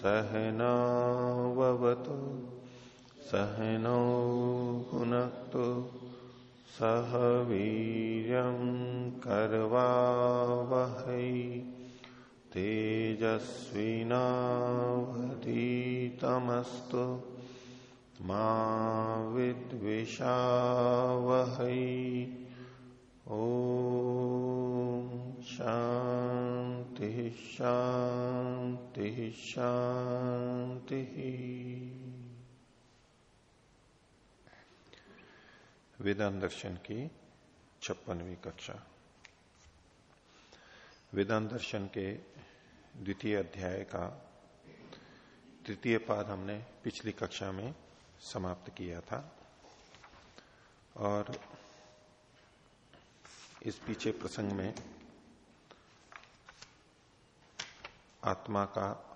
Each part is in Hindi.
सहनावतु सहनौ भुनक्तु सह वीर्यं कर्वावहै तेजस्विनावधीतमस्तु मा विद्विषावहै। ॐ शान्तिः शान्तिः शान्तिः। वेदांत दर्शन की छप्पनवीं कक्षा। वेदांत दर्शन के द्वितीय अध्याय का तृतीय पाद हमने पिछली कक्षा में समाप्त किया था। और इस पीछे प्रसंग में आत्मा का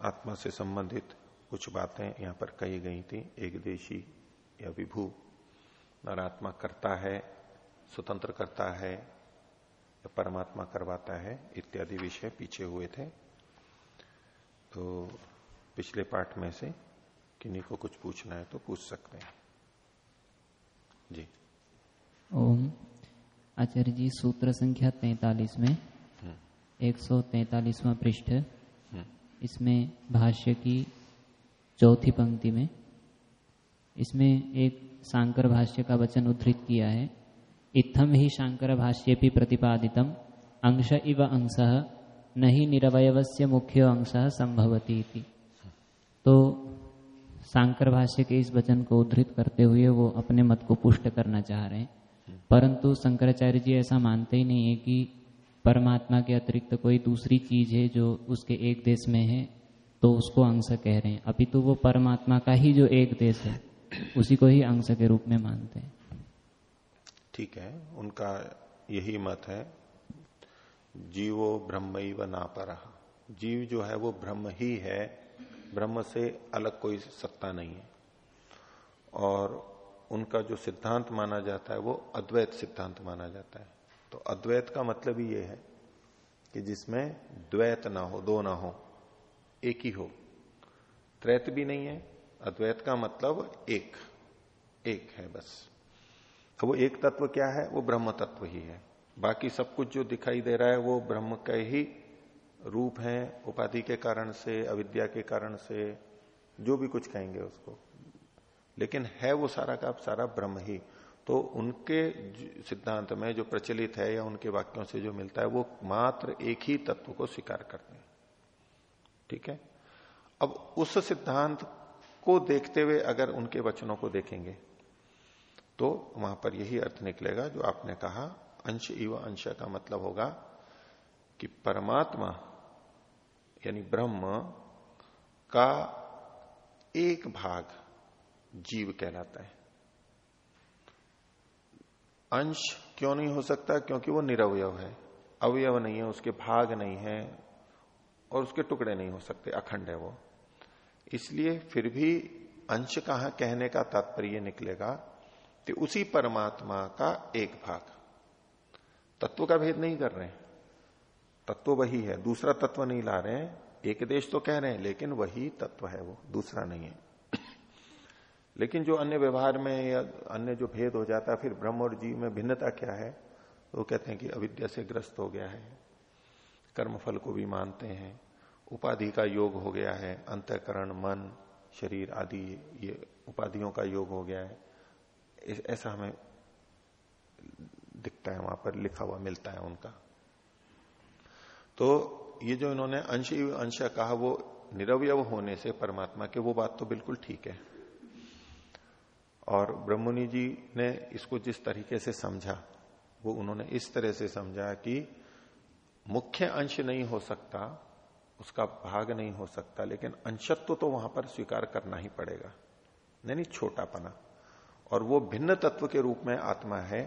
आत्मा से संबंधित कुछ बातें यहाँ पर कही गई थी। एक देशी या विभू। और आत्मा करता है स्वतंत्र करता है या परमात्मा करवाता है इत्यादि विषय पीछे हुए थे। तो पिछले पाठ में से किन्हीं को कुछ पूछना है तो पूछ सकते हैं। जी। ओम। आचार्य जी सूत्र संख्या तैतालीस में एक सौ तैतालीसवा पृष्ठ। इसमें भाष्य की चौथी पंक्ति में, इसमें एक शांकर भाष्य का वचन उद्धृत किया है इत्थम ही शांकर भाष्य भी प्रतिपादितम, अंश इव अंश नहीं निरवयवस्य मुख्य अंश संभवती तो शांकर भाष्य के इस वचन को उद्धृत करते हुए वो अपने मत को पुष्ट करना चाह रहे हैं। परंतु शंकराचार्य जी ऐसा मानते ही नहीं है कि परमात्मा के अतिरिक्त कोई दूसरी चीज़ है जो उसके एक देश में है तो उसको अंश कह रहे हैं। अभी तो वो परमात्मा का ही जो एक देश है, उसी को ही अंश के रूप में मानते हैं। ठीक है, उनका यही मत है, जीवो ब्रह्म व नापर। जीव जो है वो ब्रह्म ही है, ब्रह्म से अलग कोई सत्ता नहीं है। और उनका जो सिद्धांत माना जाता है वो अद्वैत सिद्धांत माना जाता है। तो अद्वैत का मतलब ही ये है कि जिसमें द्वैत ना हो, दो ना हो, एक ही हो। त्रैत भी नहीं है, अद्वैत का मतलब एक एक है बस। अब वो एक तत्व क्या है? वो ब्रह्म तत्व ही है। बाकी सब कुछ जो दिखाई दे रहा है, वो ब्रह्म का ही रूप है, उपाधि के कारण से, अविद्या के कारण से, जो भी कुछ कहेंगे उसको। लेकिन है वो सारा का सारा ब्रह्म ही। तो उनके सिद्धांत में जो प्रचलित है या उनके वाक्यों से जो मिलता है, वो मात्र एक ही तत्व को स्वीकार करते हैं। ठीक है? अब उस सिद्धांत को देखते हुए अगर उनके वचनों को देखेंगे तो वहाँ पर यही अर्थ निकलेगा जो आपने कहा, अंश इव अंश का मतलब होगा कि परमात्मा यानी ब्रह्म का एक भाग जीव कहलाता है। अंश क्यों नहीं हो सकता? क्योंकि वो निरवयव है। अवयव नहीं है, उसके भाग नहीं है और उसके टुकड़े नहीं हो सकते, अखंड है वो। इसलिए फिर भी अंश कहा कहने का तात्पर्य निकलेगा कि उसी परमात्मा का एक भाग। तत्व का भेद नहीं कर रहे तत्व वही है। दूसरा तत्व नहीं ला रहे हैं। एक देश तो कह रहे हैं, लेकिन वही तत्व है वो। दूसरा नहीं है। लेकिन जो अन्य व्यवहार में या अन्य जो भेद हो जाता है, फिर ब्रह्म और जीव में भिन्नता क्या है? वो कहते हैं कि अविद्या से ग्रस्त हो गया है। कर्मफल को भी मानते हैं। उपाधि का योग हो गया है। अंतकरण, मन, शरीर आदि, ये उपाधियों का योग हो गया है। ऐसा हमें दिखता है, वहाँ पर लिखा हुआ मिलता है उनका। तो ये जो इन्होंने अंश अंश कहा, वो निरवय होने से परमात्मा के, वो बात तो बिल्कुल ठीक है। और ब्रह्मणि जी ने इसको जिस तरीके से समझा, वो उन्होंने इस तरह से समझा कि मुख्य अंश नहीं हो सकता, उसका भाग नहीं हो सकता, लेकिन अंशत्व तो वहाँ पर स्वीकार करना ही पड़ेगा नहीं छोटापना। और वो भिन्न तत्व के रूप में आत्मा है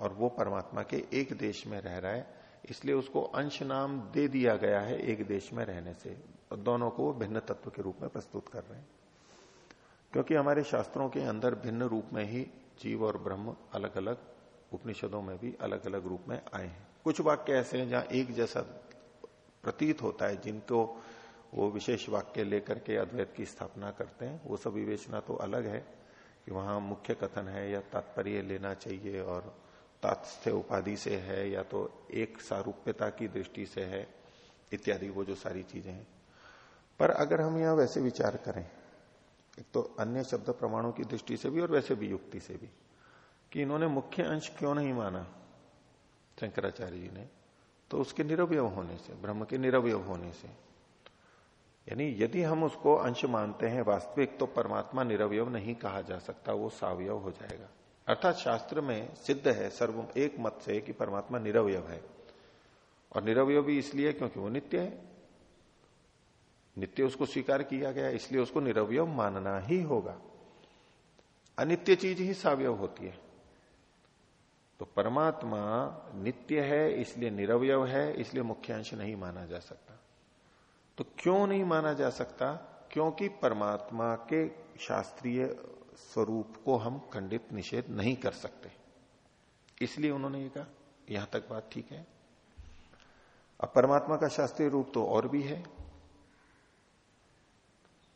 और वो परमात्मा के एक देश में रह रहा है, इसलिए उसको अंश नाम दे दिया गया है एक देश में रहने से। दोनों को भिन्न तत्व के रूप में प्रस्तुत कर रहे हैं। क्योंकि हमारे शास्त्रों के अंदर भिन्न रूप में ही जीव और ब्रह्म अलग अलग उपनिषदों में भी अलग अलग रूप में आए हैं। कुछ वाक्य ऐसे हैं जहाँ एक जैसा प्रतीत होता है जिनको वो विशेष वाक्य लेकर के अद्वैत की स्थापना करते हैं। वो सब विवेचना तो अलग है कि वहाँ मुख्य कथन है, या तात्पर्य लेना चाहिए और तात्स्थ्य उपाधि से है, या तो एक सारूप्यता की दृष्टि से है, इत्यादि वो जो सारी चीज़ें हैं। पर अगर हम यहाँ वैसे विचार करें एक तो अन्य शब्द प्रमाणों की दृष्टि से भी और वैसे भी युक्ति से भी, कि इन्होंने मुख्य अंश क्यों नहीं माना शंकराचार्य जी ने तो उसके निरवय होने से, ब्रह्म के निरवय होने से। यानी यदि हम उसको अंश मानते हैं वास्तविक तो परमात्मा निरवय नहीं कहा जा सकता, वो सावयव हो जाएगा। अर्थात शास्त्र में सिद्ध है, सर्व एक मत से कि परमात्मा निरवय है। और निरवय भी इसलिए क्योंकि वो नित्य है। नित्य उसको स्वीकार किया गया, इसलिए उसको निरवय मानना ही होगा। अनित्य चीज़ ही सावयव होती है। तो परमात्मा नित्य है, इसलिए निरवय है, इसलिए मुख्यांश नहीं माना जा सकता। तो क्यों नहीं माना जा सकता? क्योंकि परमात्मा के शास्त्रीय स्वरूप को हम खंडित निषेध नहीं कर सकते। इसलिए उन्होंने ये कहा, यहाँ तक बात ठीक है। अब परमात्मा का शास्त्रीय रूप तो और भी है।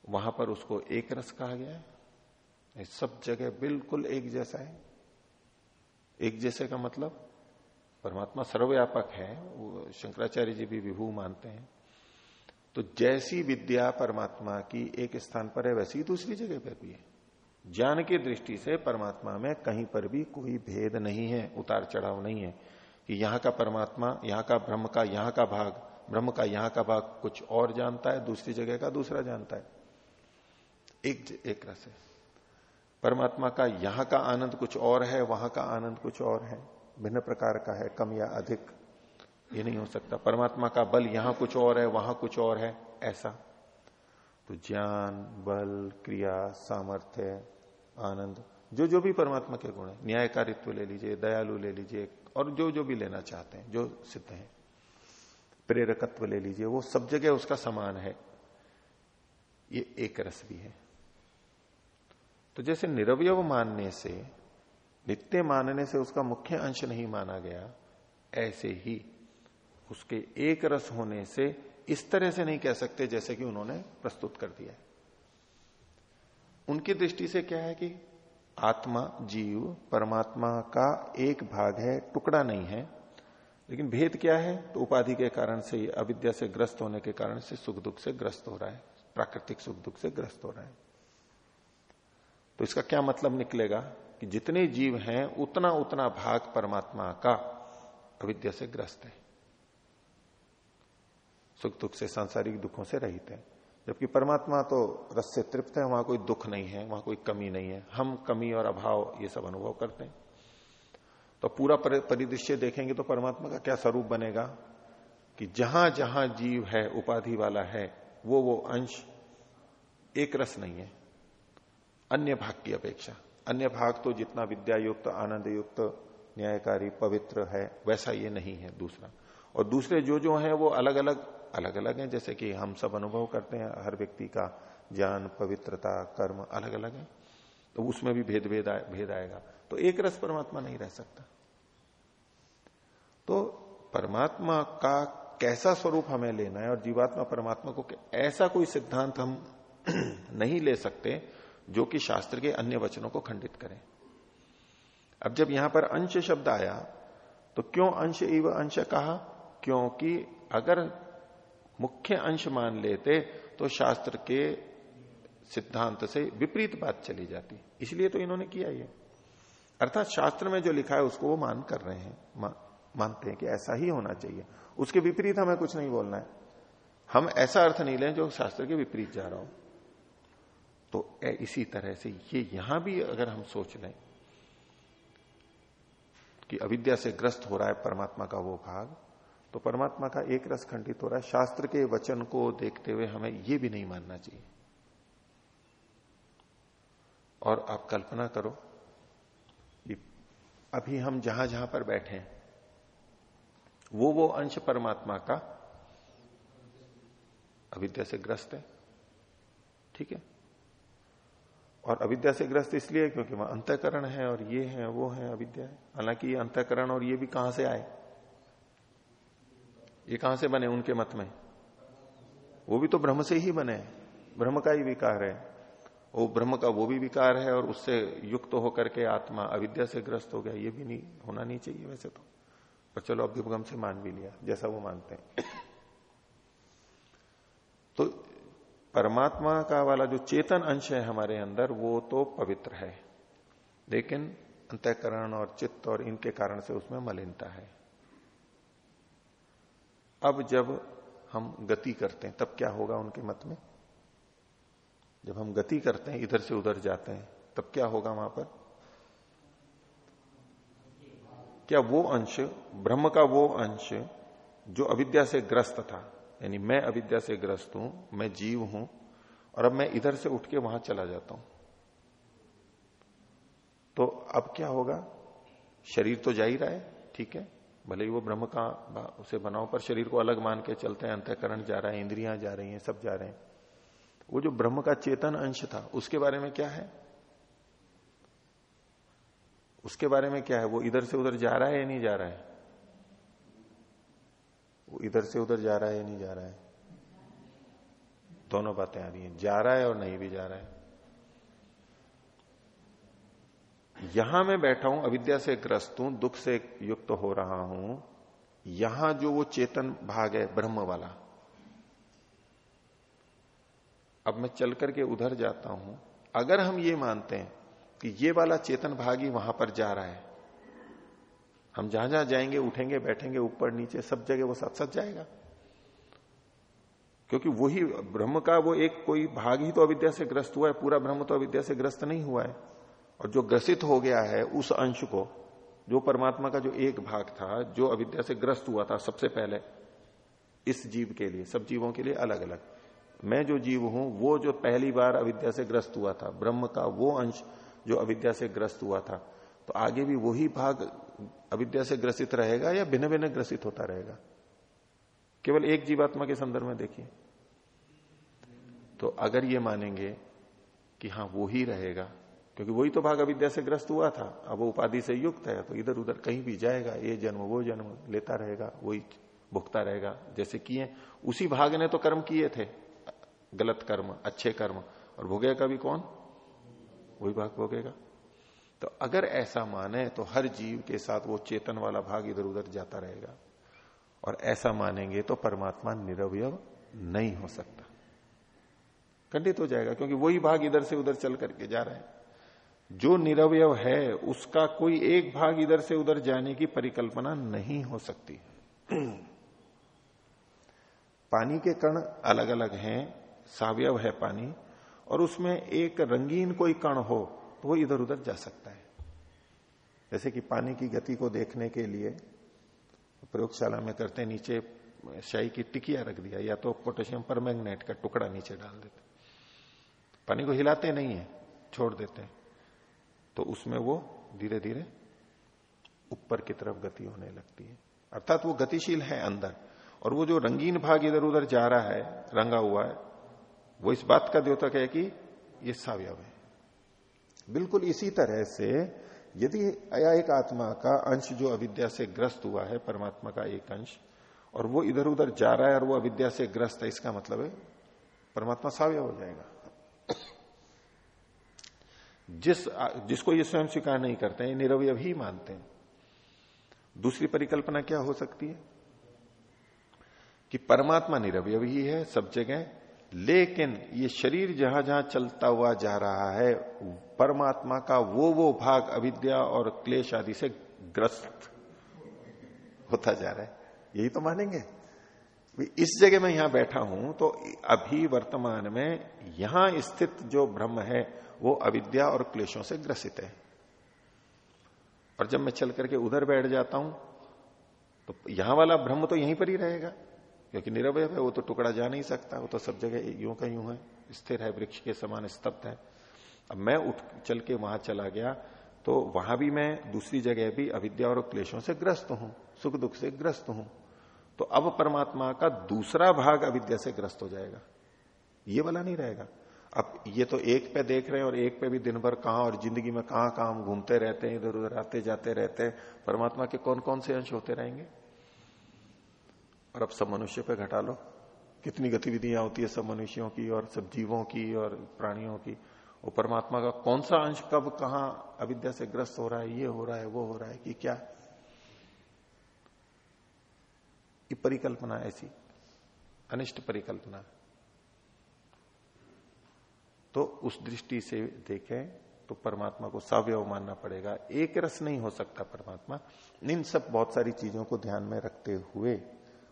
वहाँ पर उसको एक रस कहा गया है। सब जगह बिल्कुल एक जैसा है। एक जैसे का मतलब परमात्मा सर्वव्यापक है, वो शंकराचार्य जी भी विभू मानते हैं। तो जैसी विद्या परमात्मा की एक स्थान पर है, वैसी दूसरी जगह पर भी है। ज्ञान की दृष्टि से परमात्मा में कहीं पर भी कोई भेद नहीं है, उतार चढ़ाव नहीं है कि यहाँ का परमात्मा, यहाँ का ब्रह्म का, यहाँ का भाग, ब्रह्म का, यहाँ का भाग कुछ और जानता है, दूसरी जगह का दूसरा जानता है। एक एक रस है। परमात्मा का यहाँ का आनंद कुछ और है, वहाँ का आनंद कुछ और है। भिन्न प्रकार का है, कम या अधिक। ये नहीं हो सकता। परमात्मा का बल यहाँ कुछ और है, वहाँ कुछ और है, ऐसा। तो ज्ञान, बल, क्रिया, सामर्थ्य, आनंद जो जो भी परमात्मा के गुण है, न्यायकारित्व ले लीजिए, दयालु ले लीजिए, और जो जो भी लेना चाहते हैं, जो सिद्ध है, प्रेरकत्व ले लीजिए, वो सब जगह उसका समान है। ये एक रस भी है। तो जैसे निरवय मानने से, नित्य मानने से उसका मुख्य अंश नहीं माना गया, ऐसे ही उसके एक रस होने से इस तरह से नहीं कह सकते जैसे कि उन्होंने प्रस्तुत कर दिया है। उनकी दृष्टि से क्या है कि आत्मा, जीव, परमात्मा का एक भाग है, टुकड़ा नहीं है, लेकिन भेद क्या है? तो उपाधि के कारण से, अविद्या से ग्रस्त होने के कारण से, सुख दुख से ग्रस्त हो रहा है, प्राकृतिक सुख दुख से ग्रस्त हो रहा है। तो इसका क्या मतलब निकलेगा कि जितने जीव हैं, उतना उतना भाग परमात्मा का अविद्या से ग्रस्त है। सुख दुख से, सांसारिक दुखों से रहित है। जबकि परमात्मा तो रस से तृप्त है, वहाँ कोई दुख नहीं है, वहाँ कोई कमी नहीं है। हम, कमी और अभाव, ये सब अनुभव करते हैं। तो पूरा परिदृश्य देखेंगे तो परमात्मा का क्या स्वरूप बनेगा कि जहाँ जहाँ जीव है, उपाधि वाला है वो वो अंश, एक रस नहीं है। अन्य भाग की अपेक्षा। अन्य भाग तो जितना विद्या युक्त आनंद युक्त न्यायकारी पवित्र है वैसा ये नहीं है दूसरा। और दूसरे जो जो है वो अलग अलग अलग अलग हैं जैसे कि हम सब अनुभव करते हैं हर व्यक्ति का ज्ञान पवित्रता कर्म अलग अलग है। तो उसमें भी भेद भेद आए, भेद आएगा। तो एक रस परमात्मा नहीं रह सकता। तो परमात्मा का कैसा स्वरूप हमें लेना है और जीवात्मा परमात्मा को ऐसा कोई सिद्धांत हम नहीं ले सकते जो कि शास्त्र के अन्य वचनों को खंडित करें। अब जब यहाँ पर अंश शब्द आया तो क्यों अंश एवं अंश कहा? क्योंकि अगर मुख्य अंश मान लेते तो शास्त्र के सिद्धांत से विपरीत बात चली जाती। इसलिए तो इन्होंने किया ये। अर्थात शास्त्र में जो लिखा है, उसको वो मान कर रहे हैं मानते हैं कि ऐसा ही होना चाहिए। उसके विपरीत हमें कुछ नहीं बोलना है। हम ऐसा अर्थ नहीं लें जो शास्त्र के विपरीत जा रहा हो। तो इसी तरह से ये यहाँ भी अगर हम सोच लें कि अविद्या से ग्रस्त हो रहा है परमात्मा का वो भाग तो परमात्मा का एक रस खंडित हो रहा है। शास्त्र के वचन को देखते हुए हमें ये भी नहीं मानना चाहिए। और आप कल्पना करो कि अभी हम जहाँ जहाँ पर बैठे हैं, वो वो अंश परमात्मा का अविद्या से ग्रस्त है। ठीक है? और अविद्या से ग्रस्त इसलिए क्योंकि वहाँ अंतकरण है और ये है, वो है अविद्या। है हालाँकि ये अंतकरण और ये भी कहाँ से आए? ये कहाँ से बने उनके मत में? वो भी तो ब्रह्म से ही बने ब्रह्म का ही विकार है। वो ब्रह्म का वो भी विकार है और उससे युक्त तो होकर के आत्मा अविद्या से ग्रस्त हो गया। ये भी नहीं, होना नहीं चाहिए वैसे तो। पर चलो, अभ्युपगम से मान भी लिया, जैसा वो मानते हैं तो परमात्मा का वाला जो चेतन अंश है हमारे अंदर, वो तो पवित्र है। लेकिन अंतकरण और चित्त और इनके कारण से उसमें मलिनता है। अब जब हम गति करते हैं, तब क्या होगा उनके मत में? जब हम गति करते हैं, इधर से उधर जाते हैं, तब क्या होगा वहाँ पर? क्या वो अंश, ब्रह्म का वो अंश, जो अविद्या से ग्रस्त था यानी मैं अविद्या से ग्रस्त हूँ, मैं जीव हूँ, और अब मैं इधर से उठ के वहाँ चला जाता हूँ। तो अब क्या होगा? शरीर तो जा ही रहा है, ठीक है? भले ही वो ब्रह्म का उसे बनाओ, पर शरीर को अलग मान के चलते हैं, अंतकरण जा रहा है, इंद्रियाँ जा रही हैं, सब जा रहे हैं। वो जो ब्रह्म का चेतन अंश था, उसके बारे में क्या है? उसके बारे में क्या है? वो इधर से उधर जा रहा है या नहीं जा रहा है? इधर से उधर जा रहा है या नहीं जा रहा है? दोनों बातें आ रही हैं। जा रहा है और नहीं भी जा रहा है। यहाँ मैं बैठा हूँ, अविद्या से ग्रस्त हूँ, दुख से युक्त हो रहा हूँ। यहाँ जो वो चेतन भाग है, ब्रह्म वाला। अब मैं चल करके उधर जाता हूँ। अगर हम ये मानते हैं कि ये वाला चेतन भाग ही वहाँ पर जा रहा है हम जहाँ जहाँ जाएँगे, उठेंगे, बैठेंगे, ऊपर, नीचे, सब जगह वो साथ साथ जाएगा। क्योंकि वही ब्रह्म का वो एक कोई भाग ही तो अविद्या से ग्रस्त हुआ है, पूरा ब्रह्म तो अविद्या से ग्रस्त नहीं हुआ है। और जो ग्रसित हो गया है उस अंश को, जो परमात्मा का जो एक भाग था, जो अविद्या से ग्रस्त हुआ था सबसे पहले, इस जीव के लिए, सब जीवों के लिए अलग अलग मैं जो जीव हूँ, वो जो पहली बार अविद्या से ग्रस्त हुआ था, ब्रह्म का वो अंश जो अविद्या से ग्रस्त हुआ था तो आगे भी वही भाग अविद्या से ग्रसित रहेगा या भिन्न भिन्न ग्रसित होता रहेगा? केवल एक जीवात्मा के संदर्भ में देखिए। तो अगर ये मानेंगे कि हाँ वो ही रहेगा, क्योंकि वही तो भाग अविद्या से ग्रस्त हुआ था, अब वो उपाधि से युक्त है तो इधर उधर कहीं भी जाएगा, ये जन्म, वो जन्म लेता रहेगा, वही भुगता रहेगा, जैसे किए। उसी भाग ने तो कर्म किए थे, गलत कर्म, अच्छे कर्म, और भोगेगा भी कौन? वही भाग भोगेगा। तो अगर ऐसा माने तो हर जीव के साथ वो चेतन वाला भाग इधर उधर जाता रहेगा। और ऐसा मानेंगे तो परमात्मा निरवय नहीं हो सकता। खंडित हो जाएगा, क्योंकि वही भाग इधर से उधर चल करके जा रहे हैं। जो निरवय है, उसका कोई एक भाग इधर से उधर जाने की परिकल्पना नहीं हो सकती। पानी के कण अलग अलग हैं, सावयव है पानी, और उसमें एक रंगीन कोई कण हो तो वो इधर उधर जा सकता है। जैसे कि पानी की गति को देखने के लिए प्रयोगशाला में करते नीचे शाही की टिकिया रख दिया, या तो पोटेशियम परमैंगनेट का टुकड़ा नीचे डाल देते पानी को हिलाते नहीं है, छोड़ देते हैं। तो उसमें वो धीरे धीरे ऊपर की तरफ़ गति होने लगती है। अर्थात वो गतिशील है अंदर, और वो जो रंगीन भाग इधर उधर जा रहा है, रंगा हुआ है, वो इस बात का द्योतक है कि ये सावयव है। बिल्कुल इसी तरह से यदि एक आत्मा का अंश जो अविद्या से ग्रस्त हुआ है, परमात्मा का एक अंश, और वो इधर उधर जा रहा है और वो अविद्या से ग्रस्त है, इसका मतलब है परमात्मा सावय हो जाएगा। जिस, जिसको ये स्वयं स्वीकार नहीं करते हैं, निरवय ही मानते हैं। दूसरी परिकल्पना क्या हो सकती है? कि परमात्मा निरवय ही है, सब जगह लेकिन ये शरीर जहाँ जहाँ चलता हुआ जा रहा है, परमात्मा का वो वो भाग अविद्या और क्लेश आदि से ग्रस्त होता जा रहा है। यही तो मानेंगे। इस जगह मैं यहाँ बैठा हूँ तो अभी वर्तमान में यहाँ स्थित जो ब्रह्म है, वो अविद्या और क्लेशों से ग्रसित है। और जब मैं चल करके उधर बैठ जाता हूँ तो यहाँ वाला ब्रह्म तो यहीं पर ही रहेगा। क्योंकि निरवय है, वो तो टुकड़ा जा नहीं सकता, वो तो सब जगह यूँ का यूँ है, स्थिर है, वृक्ष के समान स्तब्ध है। अब मैं उठ चल के वहाँ चला गया तो वहाँ भी मैं दूसरी जगह भी अविद्या और क्लेशों से ग्रस्त हूँ, सुख दुख से ग्रस्त हूँ। तो अब परमात्मा का दूसरा भाग अविद्या से ग्रस्त हो जाएगा। ये वाला नहीं रहेगा। अब ये तो एक पे देख रहे हैं और एक पे भी दिन भर कहा और ज़िंदगी में कहाँ कहाँ हम घूमते रहते हैं, इधर उधर आते जाते रहते हैं। परमात्मा के कौन कौन से अंश होते रहेंगे? और अब सब मनुष्य पे घटा लो। कितनी गतिविधियाँ होती है सब मनुष्यों की और सब जीवों की और प्राणियों की। वो परमात्मा का कौन सा अंश कब कहा अविद्या से ग्रस्त हो रहा है, ये हो रहा है, वो हो रहा है, कि क्या? ये परिकल्पना ऐसी, अनिष्ट परिकल्पना। तो उस दृष्टि से देखें तो परमात्मा को सवयव मानना पड़ेगा। एक रस नहीं हो सकता परमात्मा। इन सब बहुत सारी चीज़ों को ध्यान में रखते हुए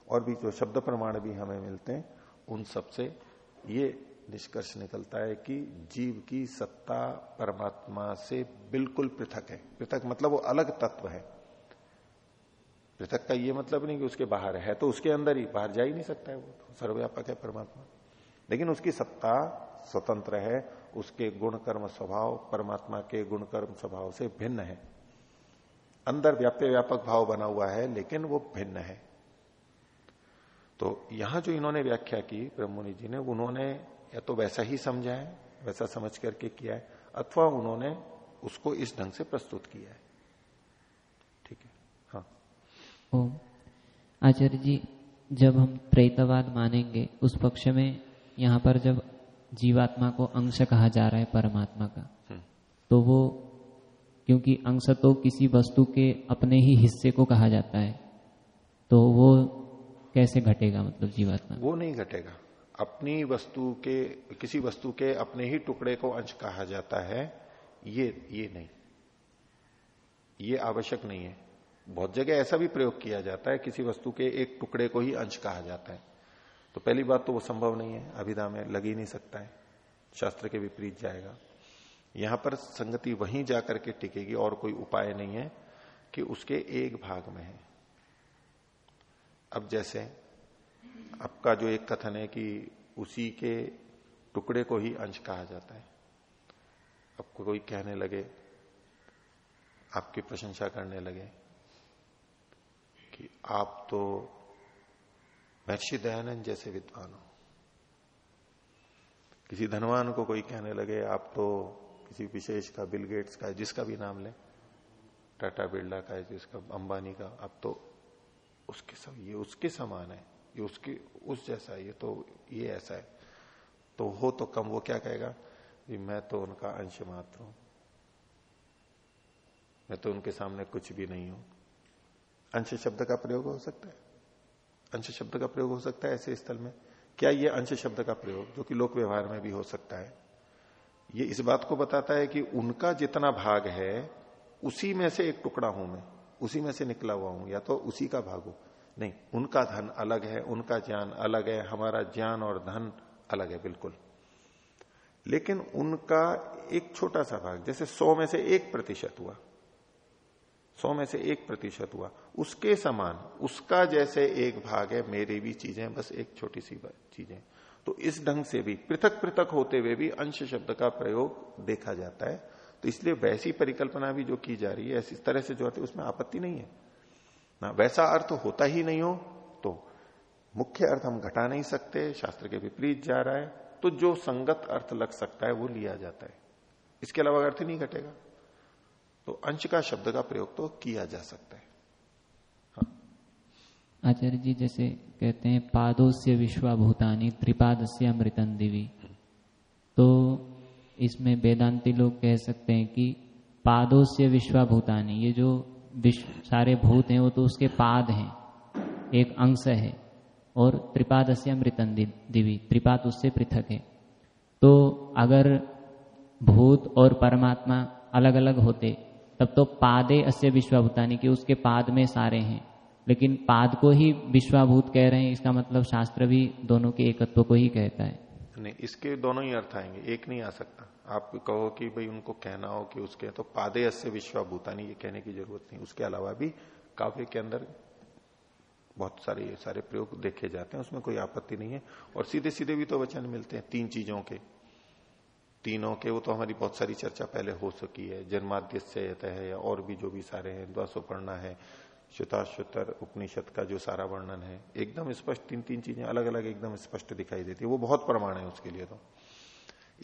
और भी जो शब्द प्रमाण भी हमें मिलते हैं, उन सबसे ये निष्कर्ष निकलता है कि जीव की सत्ता परमात्मा से बिल्कुल पृथक है। पृथक मतलब वो अलग तत्व है। पृथक का ये मतलब नहीं कि उसके बाहर है तो उसके अंदर ही, बाहर जा ही नहीं सकता है वो तो सर्वव्यापक है परमात्मा। लेकिन उसकी सत्ता स्वतंत्र है, उसके गुण कर्म स्वभाव परमात्मा के गुण कर्म स्वभाव से भिन्न है। अंदर व्याप्य व्यापक भाव बना हुआ है, लेकिन वो भिन्न है। तो यहाँ जो इन्होंने व्याख्या की ब्रह्मणि जी ने उन्होंने या तो वैसा ही समझा है वैसा समझ करके किया है अथवा उन्होंने उसको इस ढंग से प्रस्तुत किया है। ठीक है? हाँ। ओम आचार्य जी जब हम त्रैतवाद मानेंगे उस पक्ष में यहाँ पर जब जीवात्मा को अंश कहा जा रहा है परमात्मा का हम्म। तो वो क्योंकि अंश तो किसी वस्तु के अपने ही हिस्से को कहा जाता है तो वो कैसे घटेगा मतलब जीवात्मा? वो नहीं घटेगा। अपनी वस्तु के, किसी वस्तु के अपने ही टुकड़े को अंश कहा जाता है। ये ये नहीं। ये आवश्यक नहीं है। बहुत जगह ऐसा भी प्रयोग किया जाता है, किसी वस्तु के एक टुकड़े को ही अंश कहा जाता है। तो पहली बात तो वो संभव नहीं है। अभिधा में लग ही नहीं सकता है। शास्त्र के विपरीत जाएगा। यहाँ पर संगति वहीं जाकर के टिकेगी, और कोई उपाय नहीं है कि उसके एक भाग में है। अब जैसे आपका जो एक कथन है कि उसी के टुकड़े को ही अंश कहा जाता है। आपको कोई कहने लगे, आपकी प्रशंसा करने लगे कि आप तो महर्षि दयानंद जैसे विद्वान हो। किसी धनवान को कोई कहने लगे, आप तो किसी विशेष का, बिल गेट्स का, जिसका भी नाम ले, टाटा बिरला का, जिसका, अंबानी का, आप तो उसके सब, ये उसके समान है, ये उसके, उस जैसा है, ये तो ये ऐसा है। तो हो तो कम, वो क्या कहेगा? कि मैं तो उनका अंश मात्र हूँ। मैं तो उनके सामने कुछ भी नहीं हूँ। अंश शब्द का प्रयोग हो सकता है? अंश शब्द का प्रयोग हो सकता है ऐसे स्थल में? क्या ये अंश शब्द का प्रयोग, जो कि लोक व्यवहार में भी हो सकता है, ये इस बात को बताता है कि उनका जितना भाग है, उसी में से एक टुकड़ा हूँ मैं। उसी में से निकला हुआ हूँ, या तो उसी का भाग हूँ। नहीं, उनका धन अलग है, उनका ज्ञान अलग है, हमारा ज्ञान और धन अलग है, बिल्कुल। लेकिन उनका एक छोटा सा भाग, जैसे सौ में से एक प्रतिशत हुआ, सौ में से एक प्रतिशत हुआ, उसके समान, उसका जैसे एक भाग है, मेरी भी चीज़ें, बस एक छोटी सी चीज़ें। तो इस ढंग से भी पृथक पृथक होते हुए भी अंश शब्द का प्रयोग देखा जाता है। तो इसलिए वैसी परिकल्पना भी जो की जा रही है, इस तरह से जो है, उसमें आपत्ति नहीं है। ना, वैसा अर्थ होता ही नहीं हो तो मुख्य अर्थ हम घटा नहीं सकते, शास्त्र के विपरीत जा रहा है तो जो संगत अर्थ लग सकता है, वो लिया जाता है। इसके अलावा अर्थ नहीं घटेगा। तो अंश का शब्द का प्रयोग तो किया जा सकता है। हाँ। आचार्य जी जैसे कहते हैं पादो से विश्वाभूतानी, त्रिपादस्य अमृतन दिवी। तो इसमें वेदांति लोग कह सकते हैं कि पादोस्य विश्वाभूतानी, ये जो विश्व सारे भूत हैं, वो तो उसके पाद हैं, एक अंश है, और त्रिपाद से अमृतन दिवी, त्रिपाद उससे पृथक है। तो अगर भूत और परमात्मा अलग अलग होते, तब तो पादे अस्य विश्वाभूतानी कि उसके पाद में सारे हैं। लेकिन पाद को ही विश्वाभूत कह रहे हैं, इसका मतलब शास्त्र भी दोनों के एकत्व को ही कहता है। नहीं, इसके दोनों ही अर्थ आएँगे, एक नहीं आ सकता। आप कहो कि भाई उनको कहना हो कि उसके तो पादे अस्य विश्वाभूतानी, ये कहने की ज़रूरत नहीं। उसके अलावा भी काव्य के अंदर बहुत सारे ये सारे प्रयोग देखे जाते हैं, उसमें कोई आपत्ति नहीं है। और सीधे सीधे भी तो वचन मिलते हैं, तीन चीज़ों के। तीनों के, वो तो हमारी बहुत सारी चर्चा पहले हो सकी है। जन्माद्य से है या और भी जो भी सारे हैं, द्वासोपर्णा है श्युताश्युतर उपनिषद का जो सारा वर्णन है, एकदम स्पष्ट तीन तीन चीज़ें अलग अलग एकदम स्पष्ट दिखाई देती है। वो बहुत प्रमाण है उसके लिए तो।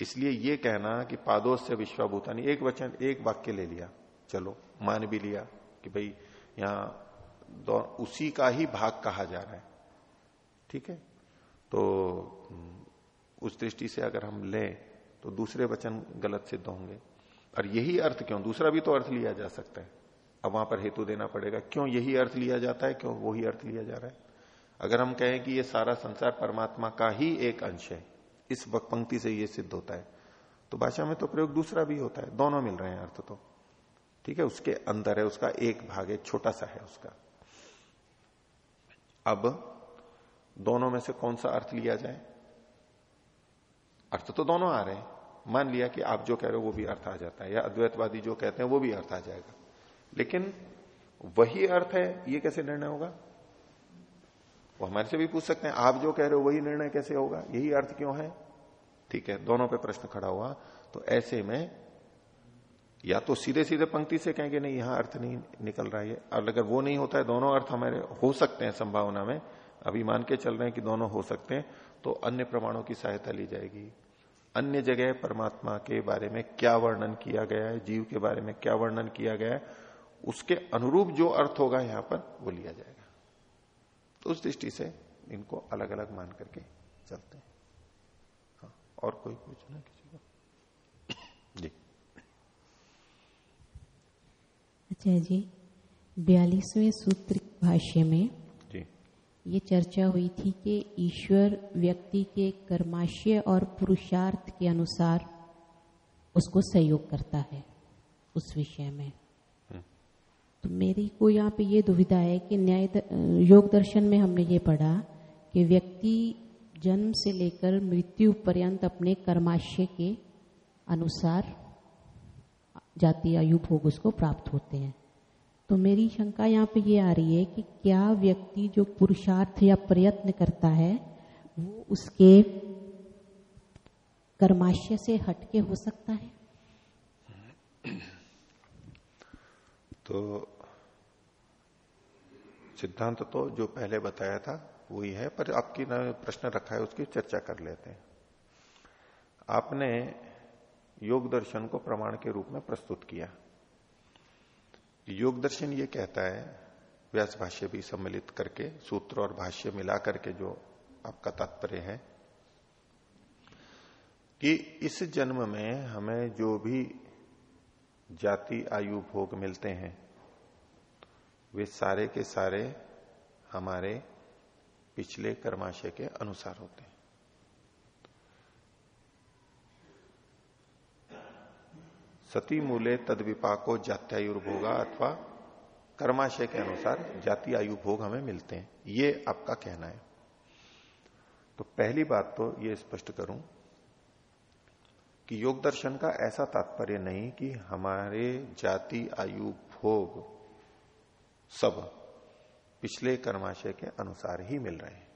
इसलिए ये कहना कि पादोश से विश्वाभूतानी, एक वचन, एक वाक्य ले लिया, चलो, मान भी लिया कि भाई यहाँ उसी का ही भाग कहा जा रहा है। ठीक है? तो उस दृष्टि से अगर हम ले तो दूसरे वचन गलत सिद्ध होंगे। और यही अर्थ क्यों? दूसरा भी तो अर्थ लिया जा सकता है। अब वहाँ पर हेतु देना पड़ेगा। क्यों? यही अर्थ लिया जाता है, क्यों? वही अर्थ लिया जा रहा है। अगर हम कहें कि ये सारा संसार परमात्मा का ही एक अंश है, इस पंक्ति से ये सिद्ध होता है तो भाषा में तो प्रयोग दूसरा भी होता है, दोनों मिल रहे हैं अर्थ तो। ठीक है? उसके अंदर है, उसका एक भाग है, छोटा सा है उसका। अब दोनों में से कौन सा अर्थ लिया जाए? अर्थ तो दोनों आ रहे हैं। मान लिया कि आप जो कह रहे हो वो भी अर्थ आ जाता है, या अद्वैतवादी जो कहते हैं वो भी अर्थ आ जाएगा। लेकिन वही अर्थ है, ये कैसे निर्णय होगा? वो हमारे से भी पूछ सकते हैं, आप जो कह रहे हो वही निर्णय कैसे होगा? यही अर्थ क्यों है? ठीक है, दोनों पे प्रश्न खड़ा हुआ तो ऐसे में या तो सीधे सीधे पंक्ति से कहेंगे नहीं, यहाँ अर्थ नहीं निकल रहा है और अगर वो नहीं होता है, दोनों अर्थ हमारे हो सकते हैं संभावना में, अभी मान के चल रहे हैं कि दोनों हो सकते हैं तो अन्य प्रमाणों की सहायता ली जाएगी। अन्य जगह परमात्मा के बारे में क्या वर्णन किया गया है, जीव के बारे में क्या वर्णन किया गया है उसके अनुरूप जो अर्थ होगा यहाँ पर वो लिया जाएगा। तो उस दृष्टि से इनको अलग अलग मान करके चलते हैं। हाँ और कोई पूछना किसी को? जी। अच्छा जी बयालीसवें सूत्र भाष्य में जी। ये चर्चा हुई थी कि ईश्वर व्यक्ति के कर्माशय और पुरुषार्थ के अनुसार उसको सहयोग करता है उस विषय में। तो मेरी को यहाँ पे ये दुविधा है कि न्याय योग दर्शन में हमने ये पढ़ा कि व्यक्ति जन्म से लेकर मृत्यु पर्यंत अपने कर्माशय के अनुसार जाति आयु भोग उसको प्राप्त होते हैं। तो मेरी शंका यहाँ पे ये आ रही है कि क्या व्यक्ति जो पुरुषार्थ या प्रयत्न करता है, वो उसके कर्माशय से हटके हो सकता है? तो सिद्धांत तो जो पहले बताया था, वही है, पर आपकी प्रश्न रखा है, उसकी चर्चा कर लेते हैं। आपने योग दर्शन को प्रमाण के रूप में प्रस्तुत किया। योग दर्शन ये कहता है, व्यास भाष्य भी सम्मिलित करके, सूत्र और भाष्य मिला करके जो आपका तात्पर्य है, कि इस जन्म में हमें जो भी जाति, आयु, भोग मिलते हैं वे सारे के सारे हमारे पिछले कर्माशय के अनुसार होते हैं। सती मूले तद विपाको जात्यायुर्भोगा अथवा कर्माशय के अनुसार जाति आयु भोग हमें मिलते हैं। ये आपका कहना है। तो पहली बात तो ये स्पष्ट करूँ कि योग दर्शन का ऐसा तात्पर्य नहीं कि हमारे जाति आयु भोग सब पिछले कर्माशय के अनुसार ही मिल रहे हैं।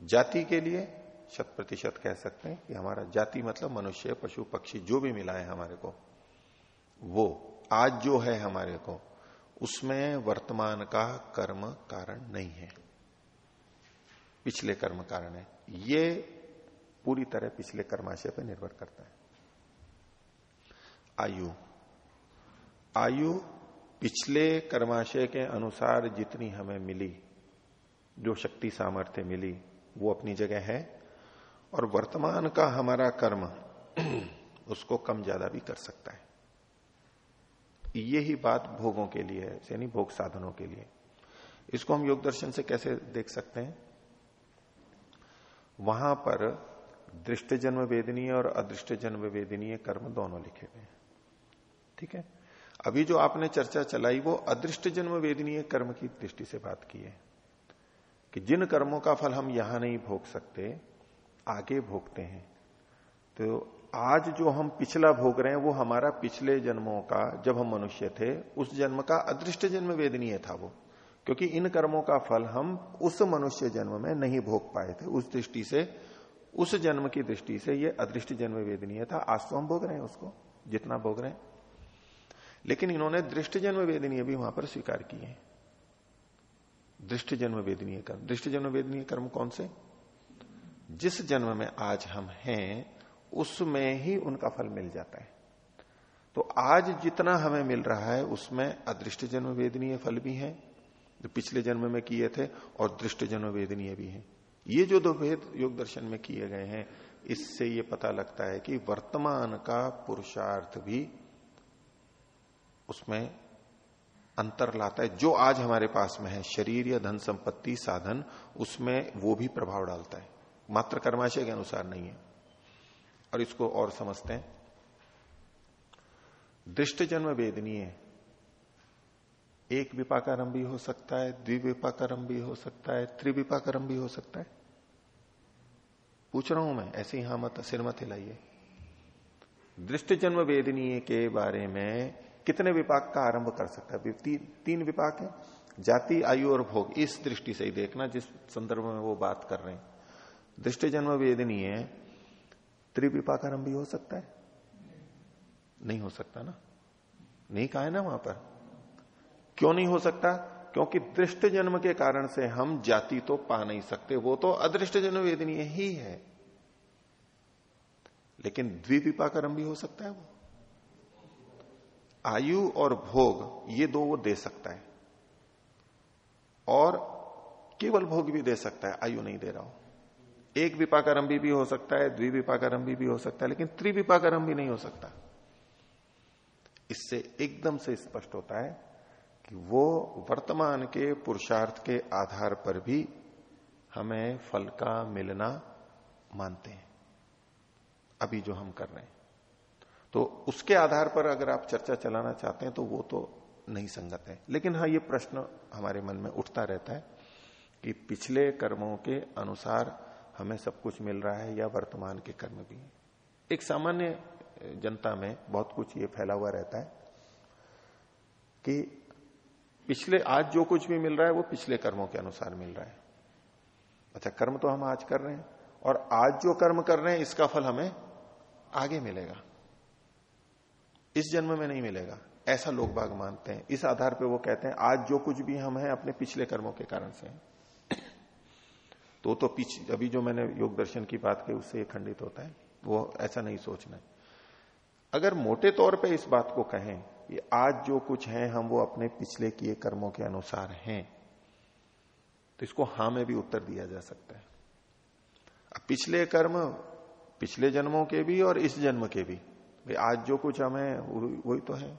जाति के लिए शत प्रतिशत कह सकते हैं कि हमारा जाति मतलब मनुष्य, पशु, पक्षी, जो भी मिला है हमारे को, वो आज जो है हमारे को, उसमें वर्तमान का कर्म कारण नहीं है। पिछले कर्म कारण है। ये पूरी तरह पिछले कर्माशय पर निर्भर करता है। आयु। आयु पिछले कर्माशय के अनुसार जितनी हमें मिली, जो शक्ति सामर्थ्य मिली, वो अपनी जगह है, और वर्तमान का हमारा कर्म उसको कम ज़्यादा भी कर सकता है। ये ही बात भोगों के लिए है, यानी भोग साधनों के लिए। इसको हम योग दर्शन से कैसे देख सकते हैं? वहाँ पर दृष्ट जन्म वेदनीय और अदृष्ट जन्म वेदनीय कर्म दोनों लिखे हुए हैं। ठीक है? अभी जो आपने चर्चा चलाई, वो अदृष्ट जन्म वेदनीय कर्म की दृष्टि से बात की है कि जिन कर्मों का फल हम यहाँ नहीं भोग सकते, आगे भोगते हैं। तो आज जो हम पिछला भोग रहे हैं, वो हमारा पिछले जन्मों का, जब हम मनुष्य थे, उस जन्म का अदृष्ट जन्म वेदनीय था वो। क्योंकि इन कर्मों का फल हम उस मनुष्य जन्म में नहीं भोग पाए थे। उस दृष्टि से, उस जन्म की दृष्टि से ये अदृष्ट जन्म वेदनीय था। आज तो हम भोग रहे हैं उसको, जितना भोग रहे हैं। लेकिन इन्होंने दृष्ट जन्म वेदनीय भी वहाँ पर स्वीकार किए दृष्ट जन्म वेदनीय कर्म। दृष्ट जन्म वेदनीय कर्म कौन से? जिस जन्म में आज हम हैं, उसमें ही उनका फल मिल जाता है। तो आज जितना हमें मिल रहा है, उसमें अदृष्ट जन्म वेदनीय फल भी है, जो पिछले जन्म में किए थे, और दृष्ट जन्म वेदनीय भी है। ये जो दो भेद योग दर्शन में किए गए हैं, इससे ये पता लगता है कि वर्तमान का पुरुषार्थ भी उसमें अंतर लाता है। जो आज हमारे पास में है, शरीर या धन संपत्ति, साधन, उसमें वो भी प्रभाव डालता है। मात्र कर्माशय के अनुसार नहीं है। और इसको और समझते हैं। दृष्ट जन्म वेदनीय एक विपाकारम भी हो सकता है, द्विविपाकारम भी हो सकता है, त्रिविपाकारम भी हो सकता है। पूछ रहा हूँ मैं, ऐसे ही हाँ मत सिर मत हिलाइए। दृष्ट जन्म वेदनीय के बारे में कितने विपाक का आरंभ कर सकता है? ती, तीन विपाक है। जाति आयु और भोग इस दृष्टि से ही देखना जिस संदर्भ में वो बात कर रहे हैं। दृष्टि जन्म वेदनीय त्रिविपाक आरंभ भी हो सकता है? नहीं हो सकता ना? नहीं कहा है ना वहाँ पर? क्यों नहीं हो सकता? क्योंकि दृष्ट जन्म के कारण से हम जाति तो पा नहीं सकते। वो तो अदृष्ट जन्म वेदनीय ही है। लेकिन द्विविपाकर्म भी हो सकता है वो। आयु और भोग, ये दो वो दे सकता है। और केवल भोग भी दे सकता है, आयु नहीं दे रहा हूँ। एक विपाकारंभ भी हो सकता है, द्विविपाकारंभ भी हो सकता है, लेकिन त्रिविपाकारंभ नहीं हो सकता। इससे एकदम से स्पष्ट होता है कि वो वर्तमान के पुरुषार्थ के आधार पर भी हमें फल का मिलना मानते हैं। अभी जो हम कर रहे हैं। तो उसके आधार पर अगर आप चर्चा चलाना चाहते हैं तो वो तो नहीं संगत है। लेकिन हाँ ये प्रश्न हमारे मन में उठता रहता है कि पिछले कर्मों के अनुसार हमें सब कुछ मिल रहा है या वर्तमान के कर्म भी एक सामान्य जनता में बहुत कुछ ये फैला हुआ रहता है कि पिछले, आज जो कुछ भी मिल रहा है, वो पिछले कर्मों के अनुसार मिल रहा है। अच्छा कर्म तो हम आज कर रहे हैं, और आज जो कर्म कर रहे हैं, इसका फल हमें आगे मिलेगा। इस जन्म में नहीं मिलेगा। ऐसा लोग बाग मानते हैं। इस आधार पर वो कहते हैं, आज जो कुछ भी हम हैं, अपने पिछले कर्मों के कारण से तो तो पीछे, अभी जो मैंने योग दर्शन की बात की, उससे खंडित होता है। वो ऐसा नहीं सोचना है। अगर मोटे तौर पे इस बात को कहें कि आज जो कुछ है, हम वो अपने पिछले किए कर्मों के अनुसार हैं तो इसको हा में भी उत्तर दिया जा सकता है। अब पिछले कर्म, पिछले जन्मों के भी और इस जन्म के भी। आज जो कुछ हम हमें वही तो है।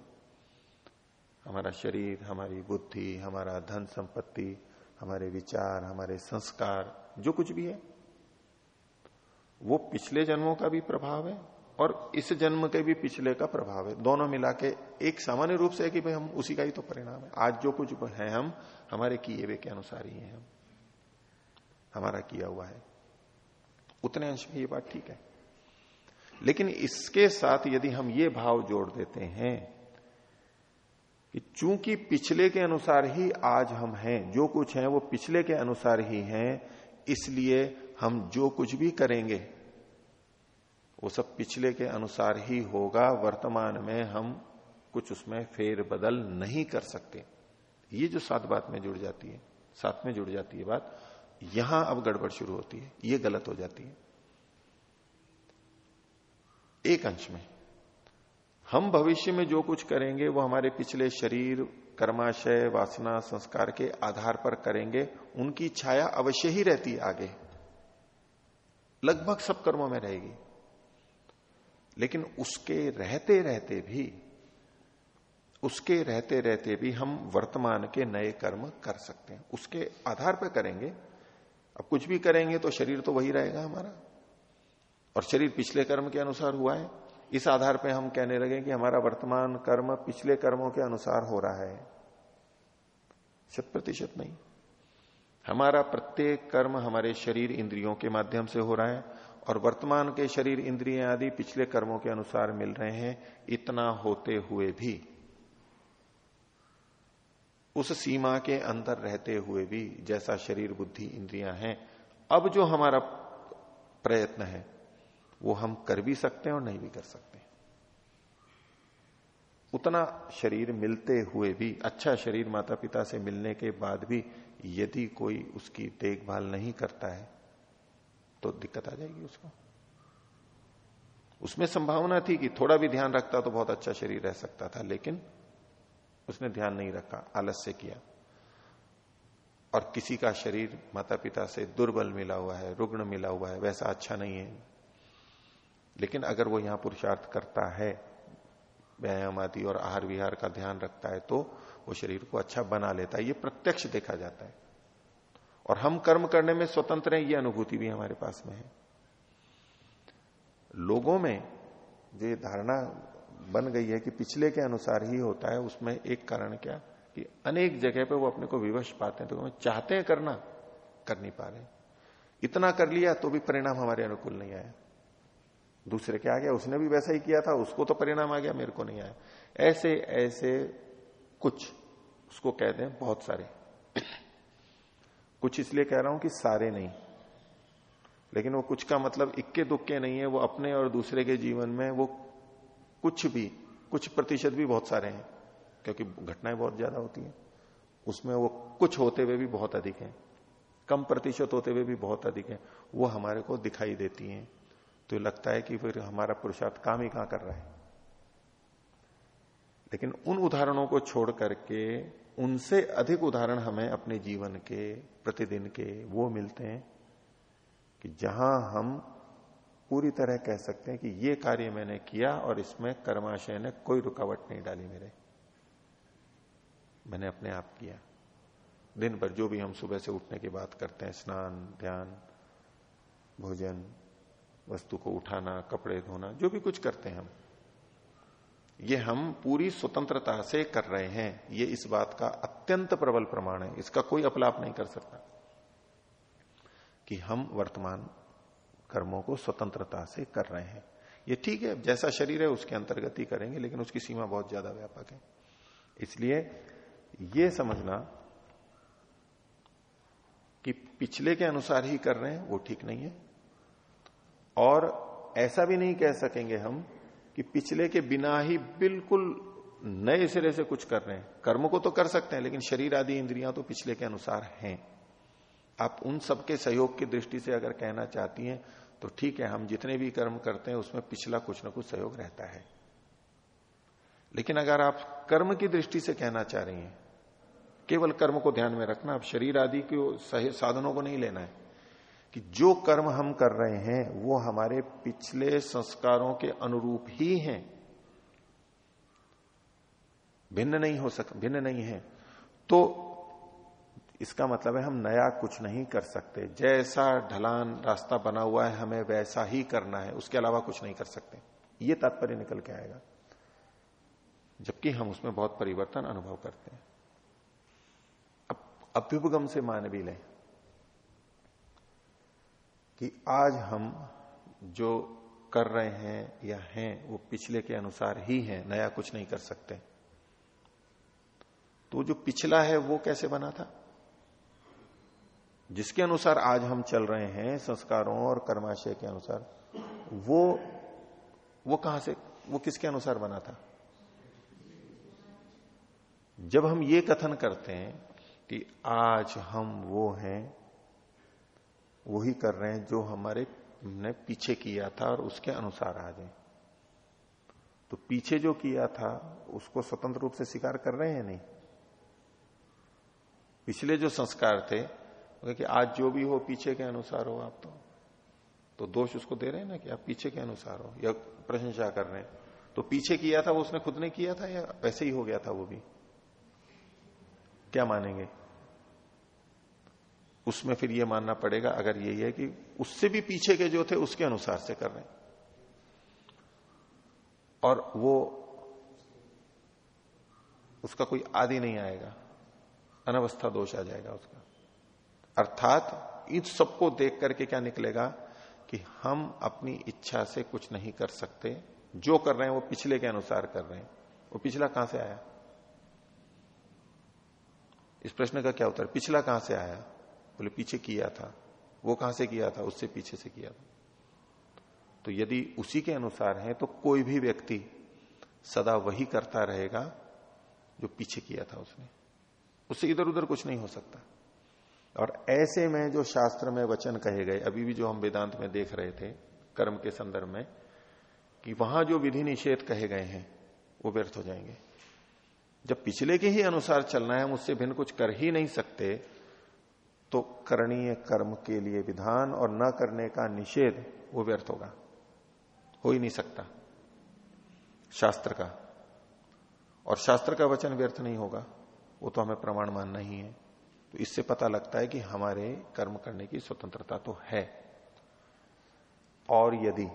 हमारा शरीर, हमारी बुद्धि, हमारा धन संपत्ति, हमारे विचार, हमारे संस्कार, जो कुछ भी है, वो पिछले जन्मों का भी प्रभाव है और इस जन्म के भी पिछले का प्रभाव है। दोनों मिला के एक सामान्य रूप से है कि भाई हम उसी का ही तो परिणाम है। आज जो कुछ है हम, हमारे किए हुए के अनुसार ही है हम। हमारा किया हुआ है। उतने अंश में ये बात ठीक है। लेकिन इसके साथ यदि हम ये भाव जोड़ देते हैं कि चूँकि पिछले के अनुसार ही आज हम हैं, जो कुछ है वो पिछले के अनुसार ही हैं, इसलिए हम जो कुछ भी करेंगे, वो सब पिछले के अनुसार ही होगा, वर्तमान में हम कुछ उसमें फेर बदल नहीं कर सकते। ये जो सात बात में जुड़ जाती है साथ में जुड़ जाती है बात, यहाँ अब गड़बड़ शुरू होती है, ये गलत हो जाती है। एक अंश में। हम भविष्य में जो कुछ करेंगे, वो हमारे पिछले शरीर, कर्माशय, वासना, संस्कार के आधार पर करेंगे। उनकी छाया अवश्य ही रहती आगे। लगभग सब कर्मों में रहेगी। लेकिन उसके रहते रहते भी, उसके रहते रहते भी हम वर्तमान के नए कर्म कर सकते हैं। उसके आधार पर करेंगे। अब कुछ भी करेंगे तो शरीर तो वही रहेगा हमारा। और शरीर पिछले कर्म के अनुसार हुआ है। इस आधार पर हम कहने लगे कि हमारा वर्तमान कर्म पिछले कर्मों के अनुसार हो रहा है। शत प्रतिशत नहीं। हमारा प्रत्येक कर्म हमारे शरीर इंद्रियों के माध्यम से हो रहा है और वर्तमान के शरीर इंद्रिय आदि पिछले कर्मों के अनुसार मिल रहे हैं, इतना होते हुए भी। उस सीमा के अंदर रहते हुए भी जैसा शरीर बुद्धि इंद्रियाँ हैं, अब जो हमारा प्रयत्न है वो हम कर भी सकते हैं और नहीं भी कर सकते उतना शरीर मिलते हुए भी अच्छा शरीर माता पिता से मिलने के बाद भी यदि कोई उसकी देखभाल नहीं करता है तो दिक्कत आ जाएगी उसको। उसमें संभावना थी कि थोड़ा भी ध्यान रखता तो बहुत अच्छा शरीर रह सकता था, लेकिन उसने ध्यान नहीं रखा, आलस्य किया। और किसी का शरीर माता पिता से दुर्बल मिला हुआ है, रुग्ण मिला हुआ है, वैसा अच्छा नहीं है। लेकिन अगर वो यहाँ पुरुषार्थ करता है, व्यायाम आदि और आहार विहार का ध्यान रखता है तो वो शरीर को अच्छा बना लेता है। ये प्रत्यक्ष देखा जाता है। और हम कर्म करने में स्वतंत्र हैं, ये अनुभूति भी हमारे पास में है। लोगों में जो ये धारणा बन गई है कि पिछले के अनुसार ही होता है, उसमें एक कारण क्या? कि अनेक जगह पे वो अपने को विवश पाते हैं तो हम चाहते हैं करना, कर नहीं पा रहे। इतना कर लिया तो भी परिणाम हमारे अनुकूल नहीं आया। दूसरे क्या आ गया उसने भी वैसा ही किया था, उसको तो परिणाम आ गया, मेरे को नहीं आया। ऐसे ऐसे कुछ उसको कह दें बहुत सारे। कुछ इसलिए कह रहा हूँ कि सारे नहीं। लेकिन वो कुछ का मतलब इक्के दुक्के नहीं है, वो अपने और दूसरे के जीवन में वो कुछ भी, कुछ प्रतिशत भी बहुत सारे हैं, क्योंकि घटनाएँ बहुत ज़्यादा होती हैं। उसमें वो कुछ होते हुए भी बहुत अधिक है, कम प्रतिशत होते हुए भी बहुत अधिक है, वो हमारे को दिखाई देती हैं। तो लगता है कि फिर हमारा पुरुषार्थ काम ही कहाँ कर रहा है। लेकिन उन उदाहरणों को छोड़ करके उनसे अधिक उदाहरण हमें अपने जीवन के, प्रतिदिन के वो मिलते हैं कि जहाँ हम पूरी तरह कह सकते हैं कि ये कार्य मैंने किया और इसमें कर्माशय ने कोई रुकावट नहीं डाली मेरे। मैंने अपने आप किया। दिन भर जो भी हम सुबह से उठने की बात करते हैं, स्नान, ध्यान, भोजन वस्तु को उठाना, कपड़े धोना, जो भी कुछ करते हैं हम। ये हम पूरी स्वतंत्रता से कर रहे हैं। ये इस बात का अत्यंत प्रबल प्रमाण है। इसका कोई अपलाप नहीं कर सकता कि हम वर्तमान कर्मों को स्वतंत्रता से कर रहे हैं। ये ठीक है, जैसा शरीर है उसके अंतर्गत ही करेंगे, लेकिन उसकी सीमा बहुत ज़्यादा व्यापक है। इसलिए ये समझना कि पिछले के अनुसार ही कर रहे हैं, वो ठीक नहीं है। और ऐसा भी नहीं कह सकेंगे हम कि पिछले के बिना ही बिल्कुल नए सिरे से कुछ कर रहे हैं। कर्म को तो कर सकते हैं, लेकिन शरीर आदि इंद्रियाँ तो पिछले के अनुसार हैं। आप उन सबके सहयोग की दृष्टि से अगर कहना चाहती हैं तो ठीक है, हम जितने भी कर्म करते हैं, उसमें पिछला कुछ ना कुछ सहयोग रहता है। लेकिन अगर आप कर्म की दृष्टि से कहना चाह रही हैं, केवल कर्म को ध्यान में रखना, आप शरीर आदि के साधनों को नहीं लेना है। कि जो कर्म हम कर रहे हैं, वो हमारे पिछले संस्कारों के अनुरूप ही हैं। भिन्न नहीं हो सक, भिन्न नहीं है। तो इसका मतलब है हम नया कुछ नहीं कर सकते। जैसा ढलान रास्ता बना हुआ है, हमें वैसा ही करना है, उसके अलावा कुछ नहीं कर सकते। ये तात्पर्य निकल के आएगा। जबकि हम उसमें बहुत परिवर्तन अनुभव करते हैं। अब अभ्युपगम से मान भी लें। कि आज हम जो कर रहे हैं या हैं, वो पिछले के अनुसार ही हैं, नया कुछ नहीं कर सकते। तो जो पिछला है, वो कैसे बना था? जिसके अनुसार आज हम चल रहे हैं, संस्कारों और कर्माशय के अनुसार, वो वो कहाँ से, वो किसके अनुसार बना था? जब हम ये कथन करते हैं कि आज हम वो हैं वही कर रहे हैं जो हमारे ने पीछे किया था और उसके अनुसार आ जाए तो पीछे जो किया था, उसको स्वतंत्र रूप से स्वीकार कर रहे हैं नहीं? पिछले जो संस्कार थे कि आज जो भी हो पीछे के अनुसार हो आप तो। तो दोष उसको दे रहे हैं ना कि आप पीछे के अनुसार हो, या प्रशंसा कर रहे हैं। तो पीछे किया था, वो उसने खुद ने किया था या वैसे ही हो गया था वो भी? क्या मानेंगे? उसमें फिर ये मानना पड़ेगा, अगर यही है कि उससे भी पीछे के जो थे उसके अनुसार से कर रहे हैं। और वो उसका कोई आदि नहीं आएगा, अनवस्था दोष आ जाएगा उसका। अर्थात इन सबको देख करके क्या निकलेगा कि हम अपनी इच्छा से कुछ नहीं कर सकते। जो कर रहे हैं वो पिछले के अनुसार कर रहे हैं। वो पिछला कहाँ से आया? इस प्रश्न का क्या उत्तर? पिछला कहाँ से आया? बोले, पीछे किया था। वो कहाँ से किया था? उससे पीछे से किया था। तो यदि उसी के अनुसार है तो कोई भी व्यक्ति सदा वही करता रहेगा जो पीछे किया था उसने। उससे इधर उधर कुछ नहीं हो सकता। और ऐसे में जो शास्त्र में वचन कहे गए, अभी भी जो हम वेदांत में देख रहे थे, कर्म के संदर्भ में, कि वहाँ जो विधि निषेध कहे गए हैं, वो व्यर्थ हो जाएँगे। जब पिछले के ही अनुसार चलना है, हम उससे भिन्न कुछ कर ही नहीं सकते तो करणीय कर्म के लिए विधान और न करने का निषेध वो व्यर्थ होगा। हो ही नहीं सकता। शास्त्र का। और शास्त्र का वचन व्यर्थ नहीं होगा। वो तो हमें प्रमाण मानना ही है। तो इससे पता लगता है कि हमारे कर्म करने की स्वतंत्रता तो है। और यदि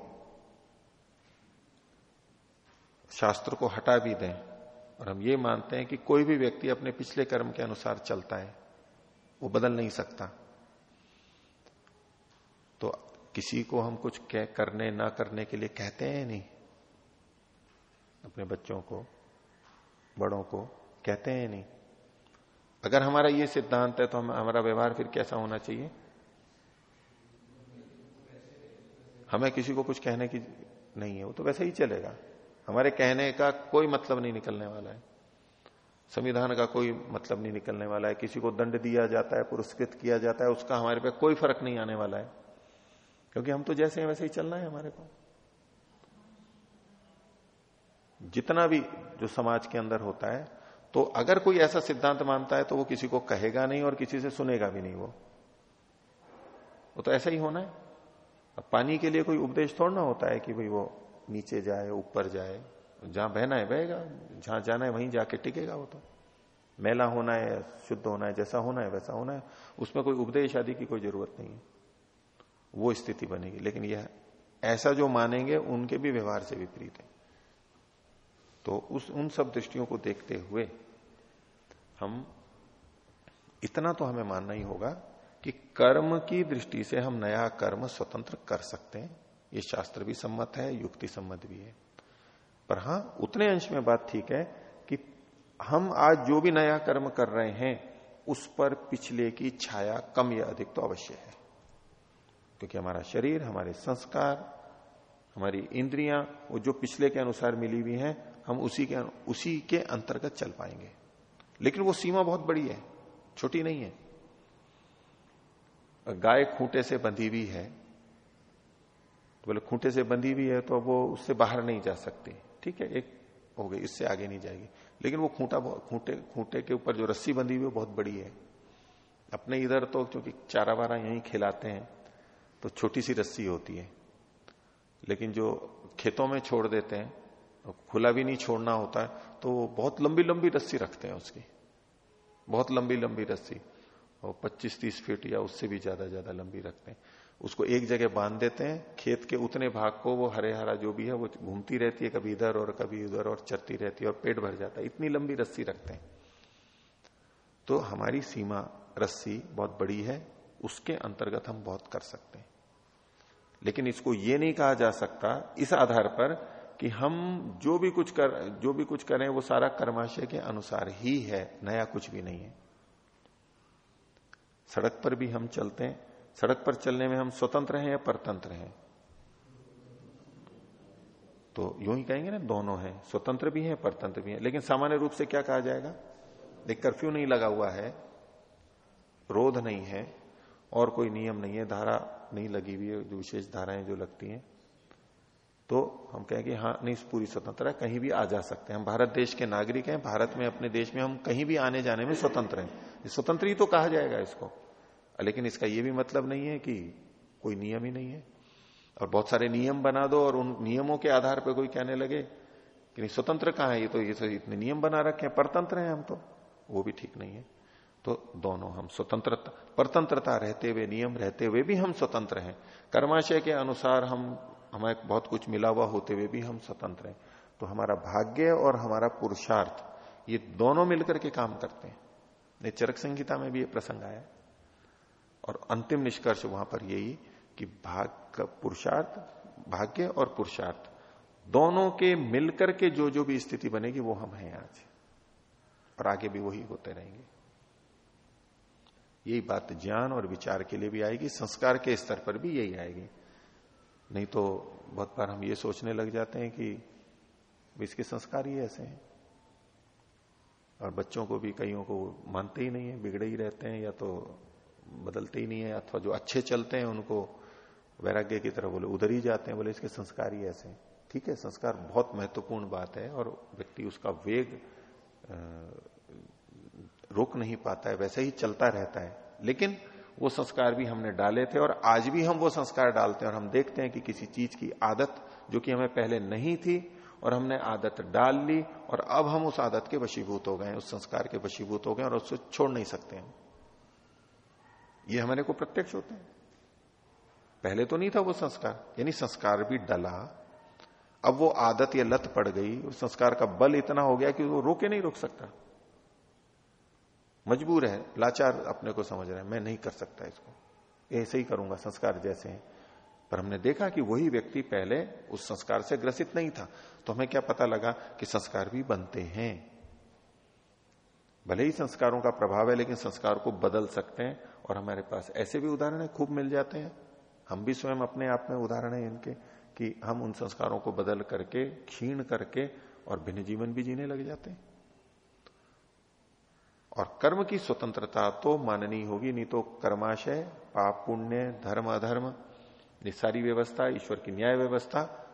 शास्त्र को हटा भी दें और हम ये मानते हैं कि कोई भी व्यक्ति अपने पिछले कर्म के अनुसार चलता है वो बदल नहीं सकता। तो किसी को हम कुछ कह, करने, ना करने के लिए कहते हैं नहीं? अपने बच्चों को, बड़ों को कहते हैं नहीं? अगर हमारा ये सिद्धांत है तो हम, हमारा व्यवहार फिर कैसा होना चाहिए? हमें किसी को कुछ कहने की नहीं है, वो तो वैसे ही चलेगा। हमारे कहने का कोई मतलब नहीं निकलने वाला है। संविधान का कोई मतलब नहीं निकलने वाला है। किसी को दंड दिया जाता है, पुरस्कृत किया जाता है, उसका हमारे पे कोई फ़र्क नहीं आने वाला है। क्योंकि हम तो जैसे हैं वैसे ही चलना है हमारे को जितना भी जो समाज के अंदर होता है तो अगर कोई ऐसा सिद्धांत मानता है तो वो किसी को कहेगा नहीं और किसी से सुनेगा भी नहीं वो। वो तो ऐसा ही होना है। पानी के लिए कोई उपदेश थोड़ा ना होता है कि भाई वो नीचे जाए, ऊपर जाए। जहाँ बहना है बहेगा, जहाँ जाना है वहीं जाके टिकेगा वो तो। मेला होना है, शुद्ध होना है, जैसा होना है वैसा होना है। उसमें कोई उपदेश आदि की कोई ज़रूरत नहीं है। वो स्थिति बनेगी। लेकिन यह ऐसा जो मानेंगे, उनके भी व्यवहार से विपरीत है। तो उस, उन सब दृष्टियों को देखते हुए हम, इतना तो हमें मानना ही होगा कि कर्म की दृष्टि से हम नया कर्म स्वतंत्र कर सकते हैं। ये शास्त्र भी सम्मत है, युक्ति सम्मत भी है। पर हाँ, उतने अंश में बात ठीक है कि हम आज जो भी नया कर्म कर रहे हैं, उस पर पिछले की छाया कम या अधिक तो अवश्य है। क्योंकि हमारा शरीर, हमारे संस्कार, हमारी इंद्रियाँ, वो जो पिछले के अनुसार मिली हुई हैं, हम उसी के उसी के अंतर्गत चल पाएँगे। लेकिन वो सीमा बहुत बड़ी है, छोटी नहीं है। गाय खूंटे से बंधी हुई है तो बोले खूंटे से बंधी हुई है तो वो उससे बाहर नहीं जा सकती। ठीक है, एक हो गई, इससे आगे नहीं जाएगी। लेकिन वो खूंटा खूंटे खूंटे के ऊपर जो रस्सी बंधी हुई है बहुत बड़ी है। अपने इधर तो क्योंकि चारा वारा यहीं खिलाते हैं तो छोटी सी रस्सी होती है। लेकिन जो खेतों में छोड़ देते हैं खुला भी नहीं छोड़ना होता है तो बहुत लंबी लंबी रस्सी रखते हैं उसकी। बहुत लंबी लंबी रस्सी, और 25-30 फीट या उससे भी ज़्यादा ज़्यादा लंबी रखते हैं। उसको एक जगह बाँध देते हैं, खेत के उतने भाग को, वो हरे हरा जो भी है, वो घूमती रहती है, कभी इधर और कभी उधर और चरती रहती है और पेट भर जाता है। इतनी लंबी रस्सी रखते हैं। तो हमारी सीमा रस्सी बहुत बड़ी है, उसके अंतर्गत हम बहुत कर सकते हैं। लेकिन इसको ये नहीं कहा जा सकता इस आधार पर कि हम जो भी कुछ कर, जो भी कुछ करें, वो सारा कर्माशय के अनुसार ही है, नया कुछ भी नहीं है। सड़क पर भी हम चलते हैं सड़क पर चलने में हम स्वतंत्र हैं या परतंत्र हैं? तो यूँ ही कहेंगे ना, दोनों हैं। स्वतंत्र भी हैं, परतंत्र भी हैं। लेकिन सामान्य रूप से क्या कहा जाएगा? एक कर्फ्यू नहीं लगा हुआ है, रोध नहीं है, और कोई नियम नहीं है, धारा नहीं लगी हुई है, जो विशेष धाराएँ जो लगती हैं। तो हम कहेंगे हाँ नहीं पूरी स्वतंत्र है कहीं भी आ जा सकते हैं। हम भारत देश के नागरिक हैं, भारत में, अपने देश में हम कहीं भी आने जाने में स्वतंत्र हैं। स्वतंत्र ही तो कहा जाएगा इसको। लेकिन इसका यह भी मतलब नहीं है कि कोई नियम ही नहीं है। और बहुत सारे नियम बना दो और उन नियमों के आधार पर कोई कहने लगे कि नहीं, स्वतंत्र कहाँ है ये तो ये तो इतने नियम बना रखे हैं, परतंत्र हैं हम तो। वो भी ठीक नहीं है। तो दोनों हम स्वतंत्रता, परतंत्रता रहते हुए, नियम रहते हुए भी हम स्वतंत्र हैं। कर्माशय के अनुसार हम, हमें बहुत कुछ मिला हुआ होते हुए भी हम स्वतंत्र हैं। तो हमारा भाग्य और हमारा पुरुषार्थ, ये दोनों मिलकर के काम करते हैं। चरक संहिता में भी ये प्रसंग आया। और अंतिम निष्कर्ष वहाँ पर यही कि भाग पुरुषार्थ, भाग्य और पुरुषार्थ, दोनों के मिलकर के जो जो भी स्थिति बनेगी वो हम हैं आज। और आगे भी वही होते रहेंगे। यही बात ज्ञान और विचार के लिए भी आएगी, संस्कार के स्तर पर भी यही आएगी। नहीं तो बहुत बार हम ये सोचने लग जाते हैं कि इसके संस्कार ही ऐसे हैं। और बच्चों को भी कईयों को मानते ही नहीं है, बिगड़े ही रहते हैं, या तो बदलते ही नहीं है, अथवा जो अच्छे चलते हैं, उनको वैराग्य की तरह बोले, उधर ही जाते हैं, बोले, इसके संस्कार ही ऐसे ठीक है, संस्कार बहुत महत्वपूर्ण बात है, और व्यक्ति उसका वेग रोक नहीं पाता है, वैसे ही चलता रहता है। लेकिन वो संस्कार भी हमने डाले थे, और आज भी हम वो संस्कार डालते हैं, और हम देखते हैं कि किसी चीज़ की आदत, जो कि हमें पहले नहीं थी, और हमने आदत डाल ली, और अब हम उस आदत के वशीभूत हो गए उस संस्कार के वशीभूत हो गए और उसको छोड़ नहीं सकते हैं। ये हमारे को प्रत्यक्ष होते हैं। पहले तो नहीं था वो संस्कार, यानी संस्कार भी डला। अब वो आदत या लत पड़ गई, उस संस्कार का बल इतना हो गया कि वो रोके नहीं रोक सकता। मजबूर है, लाचार अपने को समझ रहा है, मैं नहीं कर सकता इसको। ऐसे ही करूँगा, संस्कार जैसे हैं। पर हमने देखा कि वही व्यक्ति पहले उस संस्कार से ग्रसित नहीं था। तो हमें क्या पता लगा कि संस्कार भी बनते हैं। भले ही संस्कारों का प्रभाव है, लेकिन संस्कार को बदल सकते हैं। और हमारे पास ऐसे भी उदाहरण है, खूब मिल जाते हैं। हम भी स्वयं अपने आप में उदाहरण है इनके, कि हम उन संस्कारों को बदल करके, क्षीण करके और भिन्न जीवन भी जीने लग जाते हैं। और कर्म की स्वतंत्रता तो माननी होगी, नहीं तो कर्माशय, पाप पुण्य, धर्म अधर्म, ये सारी व्यवस्था, ईश्वर की न्याय व्यवस्था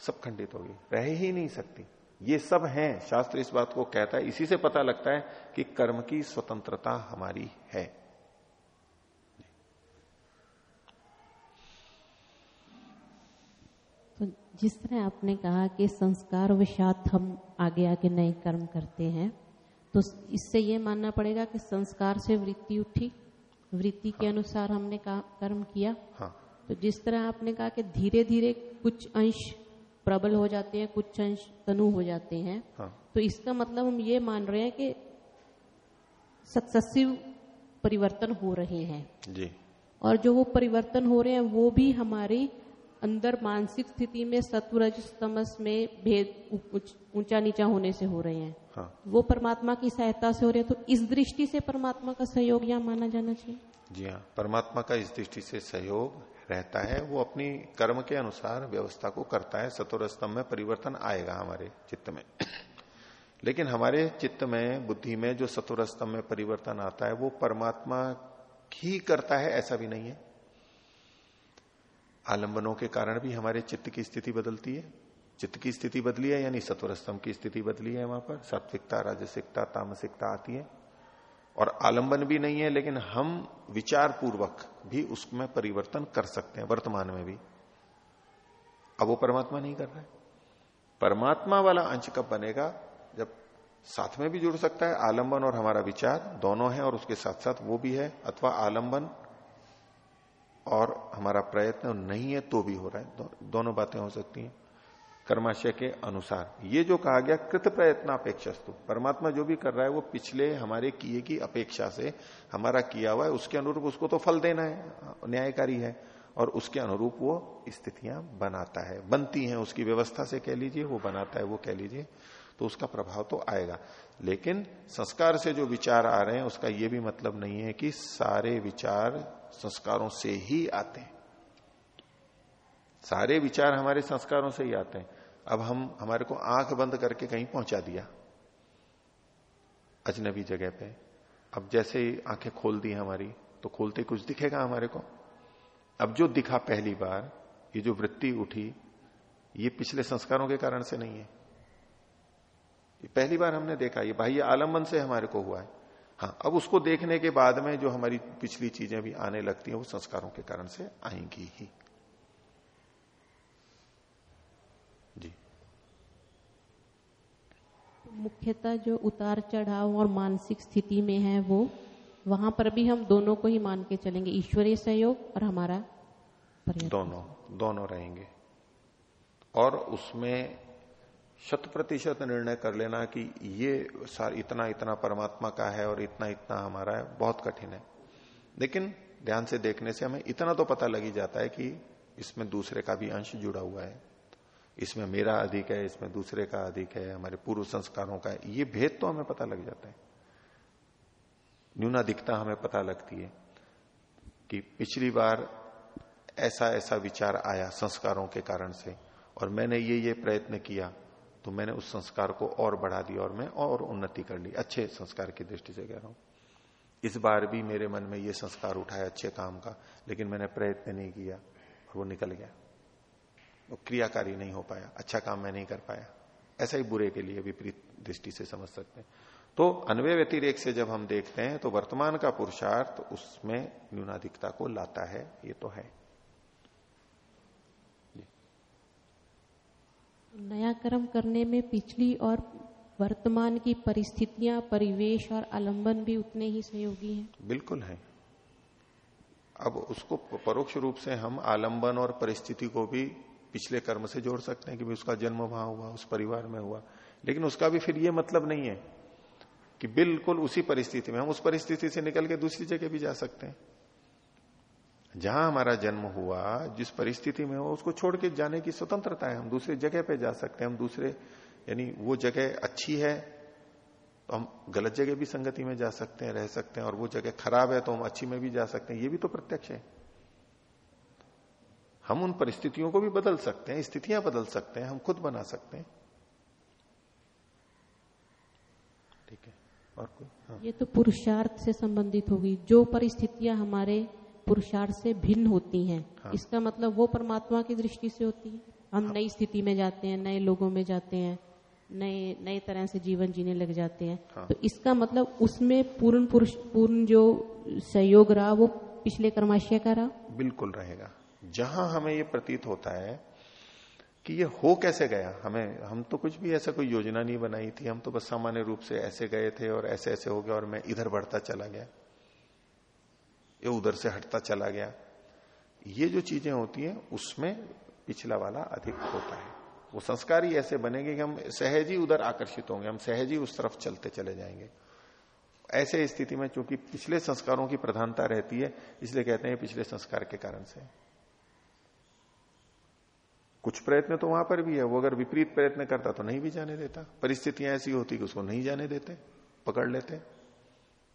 सब खंडित होगी। रह ही नहीं सकती। ये सब हैं, शास्त्र इस बात को कहता है, इसी से पता लगता है कि कर्म की स्वतंत्रता हमारी है। जिस तरह आपने कहा कि संस्कार विषात हम आगे आगे नए कर्म करते हैं तो इससे ये मानना पड़ेगा कि संस्कार से वृत्ति उठी वृत्ति के अनुसार हमने कर्म किया हाँ। तो जिस तरह आपने कहा कि धीरे धीरे कुछ अंश प्रबल हो जाते हैं कुछ अंश तनु हो जाते हैं हाँ। तो इसका मतलब हम ये मान रहे हैं कि सक्सेसिव परिवर्तन हो रहे हैं जी और जो वो परिवर्तन हो रहे हैं वो भी हमारी अंदर मानसिक स्थिति में सत्वरज तमस में भेद ऊँचा नीचा होने से हो रहे हैं। हाँ। वो परमात्मा की सहायता से हो रहे हैं। तो इस दृष्टि से परमात्मा का सहयोग यहाँ माना जाना चाहिए। जी हाँ परमात्मा का इस दृष्टि से सहयोग रहता है वो अपनी कर्म के अनुसार व्यवस्था को करता है। सतोर स्तंभ में परिवर्तन आएगा हमारे चित्त में। लेकिन हमारे चित्त में बुद्धि में जो सतोर स्तंभ में परिवर्तन आता है वो परमात्मा ही करता है ऐसा भी नहीं है। आलंबनों के कारण भी हमारे चित्त की स्थिति बदलती है। चित्त की स्थिति बदली है, यानी सत्वर स्तंभ की स्थिति बदली है वहाँ पर। सात्विकता, राजसिकता, तामसिकता आती है। और आलंबन भी नहीं है, लेकिन हम विचार पूर्वक भी उसमें परिवर्तन कर सकते हैं, वर्तमान में भी। अब वो परमात्मा नहीं कर रहा है। परमात्मा वाला अंश कब बनेगा? जब साथ में भी जुड़ सकता है, आलंबन और हमारा विचार दोनों है और उसके साथ साथ वो भी है, अथवा आलंबन और हमारा प्रयत्न नहीं है तो भी हो रहा है। दो, दोनों बातें हो सकती हैं। कर्माशय के अनुसार। ये जो कहा गया कृत प्रयत्न अपेक्षास्तु। परमात्मा जो भी कर रहा है वो पिछले हमारे किए की अपेक्षा से हमारा किया हुआ है। उसके अनुरूप उसको तो फल देना है न्यायकारी है। और उसके अनुरूप वो स्थितियाँ बनाता है। बनती हैं उसकी व्यवस्था से कह लीजिए वो बनाता है वो कह लीजिए तो उसका प्रभाव तो आएगा। लेकिन संस्कार से जो विचार आ रहे हैं, उसका यह भी मतलब नहीं है कि सारे विचार संस्कारों से ही आते हैं। सारे विचार हमारे संस्कारों से ही आते हैं। अब हम, हमारे को आँख बंद करके कहीं पहुँचा दिया। अजनबी जगह पे। अब जैसे ही आँखें खोल दी हमारी तो खोलते कुछ दिखेगा हमारे को। अब जो दिखा पहली बार, ये जो वृत्ति उठी, ये पिछले संस्कारों के कारण से नहीं है। पहली बार हमने देखा ये बाह्य आलंबन से हमारे को हुआ है। हाँ अब उसको देखने के बाद में जो हमारी पिछली चीज़ें भी आने लगती हैं वो संस्कारों के कारण से आएँगी ही। जी। मुख्यतः जो उतार चढ़ाव और मानसिक स्थिति में है वो वहाँ पर भी हम दोनों को ही मान के चलेंगे। ईश्वरीय सहयोग और हमारा दोनों दोनों रहेंगे। और उसमें शत प्रतिशत निर्णय कर लेना कि ये सार इतना इतना परमात्मा का है और इतना इतना हमारा है, बहुत कठिन है। लेकिन ध्यान से देखने से हमें इतना तो पता लग ही जाता है कि इसमें दूसरे का भी अंश जुड़ा हुआ है। इसमें मेरा अधिक है, इसमें दूसरे का अधिक है, हमारे पूर्व संस्कारों का है। ये भेद तो हमें पता लग जाता है। न्यूनाधिकता हमें पता लगती है कि पिछली बार ऐसा ऐसा विचार आया संस्कारों के कारण से, और मैंने ये ये प्रयत्न किया। तो मैंने उस संस्कार को और बढ़ा दिया और मैं और उन्नति कर ली। अच्छे संस्कार की दृष्टि से कह रहा हूँ। इस बार भी मेरे मन में ये संस्कार उठाया अच्छे काम का, लेकिन मैंने प्रयत्न नहीं किया और वो निकल गया। वो क्रियाकारी नहीं हो पाया अच्छा काम मैं नहीं कर पाया। ऐसा ही बुरे के लिए विपरीत दृष्टि से समझ सकते हैं। तो अन्वय व्यतिरेक से जब हम देखते हैं तो वर्तमान का पुरुषार्थ उसमें न्यूनाधिकता को लाता है, ये तो है। नया कर्म करने में पिछली और वर्तमान की परिस्थितियाँ, परिवेश और आलंबन भी उतने ही सहयोगी हैं। बिल्कुल है। अब उसको परोक्ष रूप से हम आलंबन और परिस्थिति को भी पिछले कर्म से जोड़ सकते हैं कि उसका जन्म वहाँ हुआ, उस परिवार में हुआ। लेकिन उसका भी फिर ये मतलब नहीं है कि बिल्कुल उसी परिस्थिति में हम उस परिस्थिति से निकल के दूसरी जगह भी जा सकते हैं। जहाँ हमारा जन्म हुआ, जिस परिस्थिति में हो, उसको छोड़ के जाने की स्वतंत्रता है। हम दूसरे जगह पे जा सकते हैं, हम दूसरे, यानी वो जगह अच्छी है तो हम गलत जगह भी संगति में जा सकते हैं, रह सकते हैं, और वो जगह खराब है तो हम अच्छी में भी जा सकते हैं। ये भी तो प्रत्यक्ष है। हम उन परिस्थितियों को भी बदल सकते हैं, स्थितियाँ बदल सकते हैं, हम खुद बना सकते हैं। ठीक है? और कोई? हाँ। ये तो पुरुषार्थ से संबंधित होगी। जो परिस्थितियाँ हमारे पुरुषार्थ से भिन्न होती हैं। हाँ। इसका मतलब वो परमात्मा की दृष्टि से होती है। हम हाँ। नई स्थिति में जाते हैं नए लोगों में जाते हैं नए नए तरह से जीवन जीने लग जाते हैं। हाँ। तो इसका मतलब उसमें पूर्ण पुरुष पूर्ण जो सहयोग रहा वो पिछले कर्माशय का रहा? बिल्कुल रहेगा। जहाँ हमें ये प्रतीत होता है कि ये हो कैसे गया? हमें हम तो कुछ भी ऐसा कोई योजना नहीं बनाई थी। हम तो बस सामान्य रूप से ऐसे गए थे और ऐसे ऐसे हो गया और मैं इधर बढ़ता चला गया। ये उधर से हटता चला गया। ये जो चीज़ें होती हैं, उसमें पिछला वाला अधिक होता है। वो संस्कार ही ऐसे बनेंगे कि हम सहज ही उधर आकर्षित होंगे, हम सहज ही उस तरफ़ चलते चले जाएँगे। ऐसे स्थिति में चूँकि पिछले संस्कारों की प्रधानता रहती है, इसलिए कहते हैं पिछले संस्कार के कारण से। कुछ प्रयत्न तो वहाँ पर भी है, वो अगर विपरीत प्रयत्न करता तो नहीं भी जाने देता। परिस्थितियाँ ऐसी होती कि उसको नहीं जाने देते, पकड़ लेते